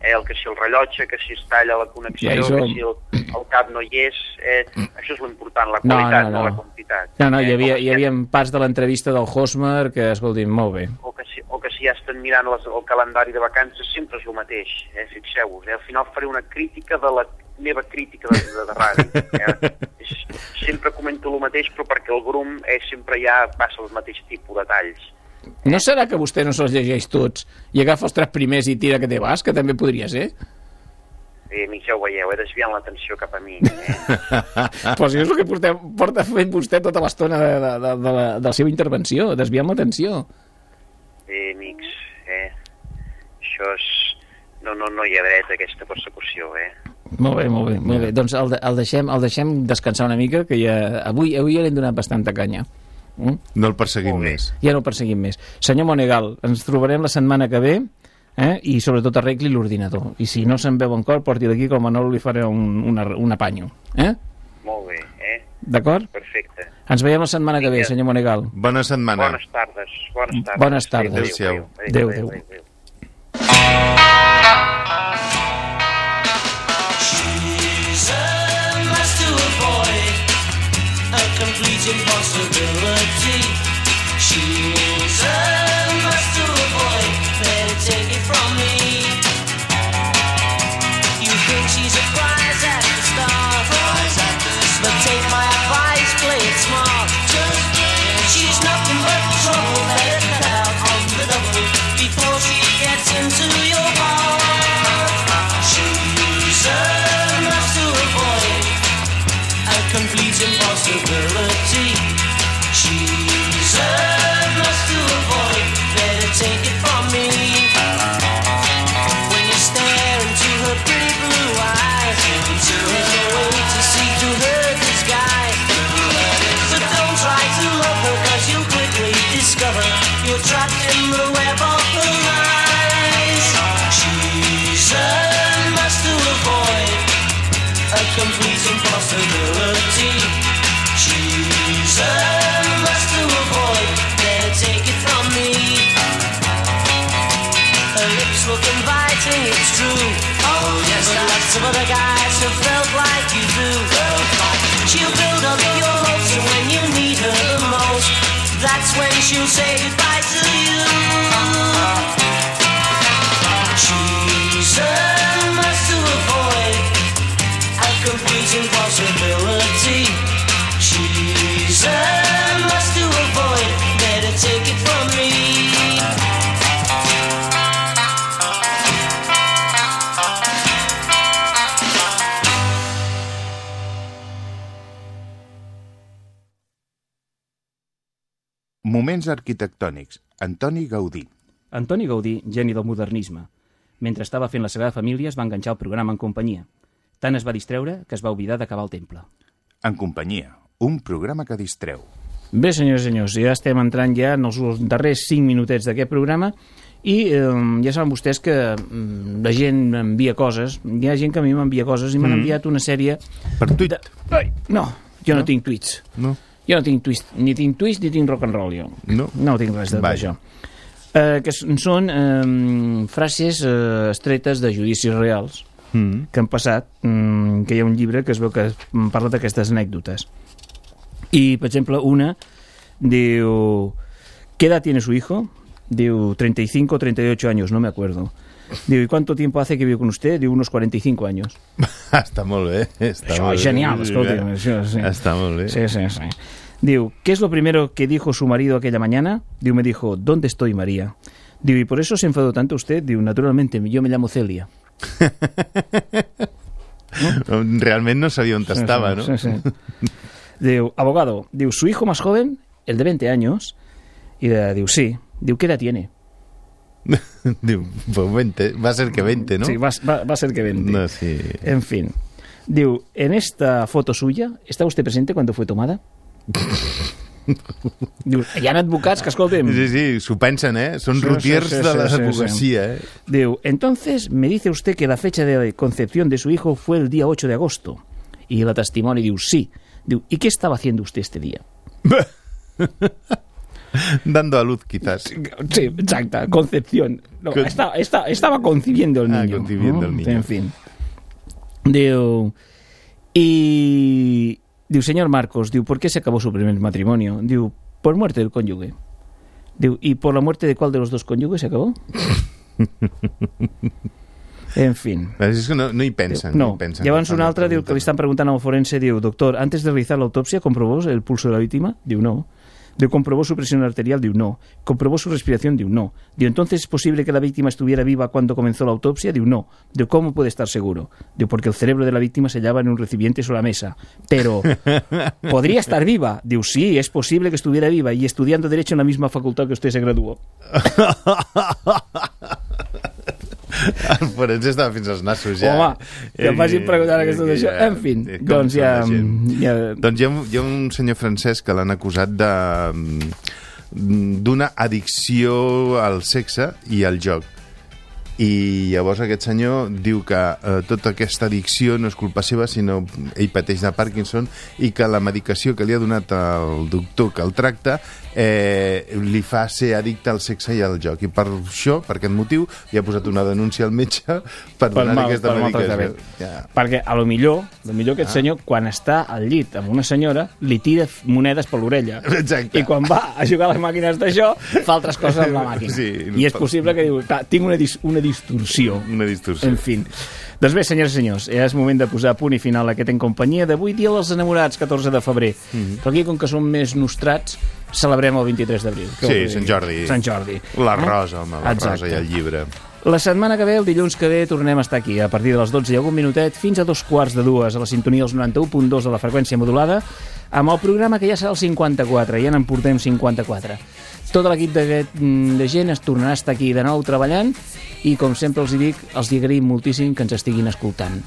Eh, el que si el rellotge, que si es talla la connexió, Ja hi que si el, el cap no hi és, eh, això és l'important, la No, qualitat, no, no, no. la quantitat. No, no, hi Eh, havia, o que hi havia parts de l'entrevista del Hosmer que, escolti'm, molt bé. o que si, o que si ja estan mirant les, el calendari de vacances sempre és el mateix, eh? fixeu-vos. Eh? Al final faré una crítica de la meva crítica de, de, de ràdio. Eh? Sempre comento el mateix, però perquè el grum eh, sempre ja passa el mateix tipus de talls. No serà que vostè no se'ls llegeix tots i agafa els tres primers i tira que té vas, que també podria ser? Eh, amics, ja ho veieu, eh? desviant l'atenció cap a mi. Eh? Però si és el que porta, porta fent vostè tota l'estona de, de, de, de, la, de la seva intervenció, desviant l'atenció. Eh, amics, eh? això és... No, no, no hi ha dret a aquesta persecució, eh? Molt bé, molt bé, molt bé. Doncs el, el, deixem, el deixem descansar una mica, que ja, avui, avui ja li hem donat bastanta canya. Mm? No el perseguim més. Ja no el perseguim més. Senyor Monegal, ens trobarem la setmana que ve eh? i sobretot arregli l'ordinador. I si no se'n veu en cor, porti d'aquí que el Manolo li farà un, una, un apanyo. Eh? Molt bé, eh? D'acord? Perfecte. Ens veiem la setmana que ve, senyor Monegal. Bona setmana. Bones tardes. Bones tardes. Bones tardes. Adéu-siau. Adéu, adéu. She's Moments arquitectònics. Antoni Gaudí. Antoni Gaudí, geni del modernisme. Mentre estava fent la Sagrada Família es va enganxar al programa en companyia. Tant es va distreure que es va oblidar d'acabar el temple. En companyia. Un programa que distreu. Bé, senyors i senyors, ja estem entrant ja en els darrers 5 minutets d'aquest programa i eh, ja saben vostès que mm, la gent envia coses, hi ha gent que a mi m'envia coses i m'han Mm. enviat una sèrie... Per tuit? De... Ai, no, jo no, tinc tuits. No. Jo no tinc tuits, ni tinc tuits ni tinc rock and roll, jo. No? No tinc res de- d'això. eh, que són eh, frases eh, estretes de judicis reals Mm. que han passat, mm, que hi ha un llibre que es veu que parla d'aquestes anècdotes. I, per exemple, una diu... ¿Qué edad tiene su hijo? Diu, 35 o 38 años, no me acuerdo. Diu, ¿y cuánto tiempo hace que vive con usted? Diu, unos 45 años. Està molt bé. Està Això molt és bé. genial, escolta. Això, sí. Està molt bé. Sí, sí, sí. Diu, ¿qué es lo primero que dijo su marido aquella mañana? Diu, me dijo, ¿dónde estoy, María? Diu, ¿y por eso se enfadó tanto usted? Diu, naturalmente, yo me llamo Celia. Realment no sabia on Sí, estava, sí, no? sí, sí. Diu, abogado, diu, su hijo más joven, el de 20 años, y diu, sí. Diu, ¿qué edad tiene? Diu, pues 20, va a ser que 20, ¿no? Sí, va, va, va a ser que 20. No, sí. En fin. Diu, en esta foto suya, ¿está usted presente cuando fue tomada? Diu, hi ha advocats que, escolta'm... Sí, sí, s'ho pensen, eh? Són Sí, rutiers sí, de sí, la sí, sí. eh? Diu, entonces me dice usted que la fecha de concepción de su hijo fue el día 8 de agosto. Y la testimoni diu, sí. Diu, ¿y qué estaba haciendo usted este día? Dando a luz, quizás. Sí, exacta, concepción. No, Con- estaba, concibiendo el Ah, niño. concibiendo ¿no? el niño. En fin. Diu, y... Diu, señor Marcos, diu, ¿por qué se acabó su primer matrimonio? Diu, por muerte del cónyuge. Diu, ¿y por la muerte de cuál de los dos cónyuges se acabó? en fin. És que no, no hi pensen. No, hi pensen llavors quan un fan altre diu que li estan preguntant al forense, diu, doctor, antes de realizar la autopsia, ¿comprobó el pulso de la víctima? Diu, no. Diu, ¿comprobó su presión arterial? Diu, no. ¿Comprobó su respiración? Diu, no. Diu, ¿entonces es posible que la víctima estuviera viva cuando comenzó la autopsia? Diu, no. Diu, ¿cómo puede estar seguro? Diu, porque el cerebro de la víctima se hallaba en un recipiente sobre la mesa. Pero, ¿podría estar viva? Diu, sí, es posible que estuviera viva y estudiando Derecho en la misma facultad que usted se graduó. El forense estava fins als nassos, ja. Home, que em vagin preguntant aquestes d'això. En fi, eh, com doncs ja- ja- Doncs hi ha, un- hi ha un senyor francès que l'han acusat de mm, d'una addicció al sexe i al joc. I llavors aquest senyor diu que eh, tota aquesta addicció no és culpa seva, sinó ell pateix de Parkinson i que la medicació que li ha donat el doctor que el tracta eh, li fa ser addicte al sexe i al joc. I per això, per aquest motiu, li ha posat una denúncia al metge per, Pel donar mal- aquesta pel medicació. Ja. Perquè a lo millor, a lo millor aquest Ah. senyor, quan està al llit amb una senyora, li tira monedes per l'orella. Exacte. I quan va a jugar a les màquines d'això, fa altres coses amb la màquina. Sí. I és possible que diu, tinc una, dis una distorsió. Una distorsió. En fi. Doncs bé, senyors i senyors, ja és moment de posar punt i final a aquest en companyia d'avui, dia dels enamorats, 14 de febrer. Mhm. Però aquí, com que som més nostrats, celebrem el 23 d'abril. Sí? Sant Jordi. Sant Jordi. La Eh? rosa, home, la Exacte. rosa i el llibre. La setmana que ve, el dilluns que ve, tornem a estar aquí a partir de les 12 i algun minutet fins a dos quarts de dues a la sintonia dels 91.2 de la freqüència modulada amb el programa que ja serà el 54, ja n'en portem 54. Tot l'equip de, de gent es tornarà a estar aquí de nou treballant i, com sempre els hi dic, els hi agraïm moltíssim que ens estiguin escoltant.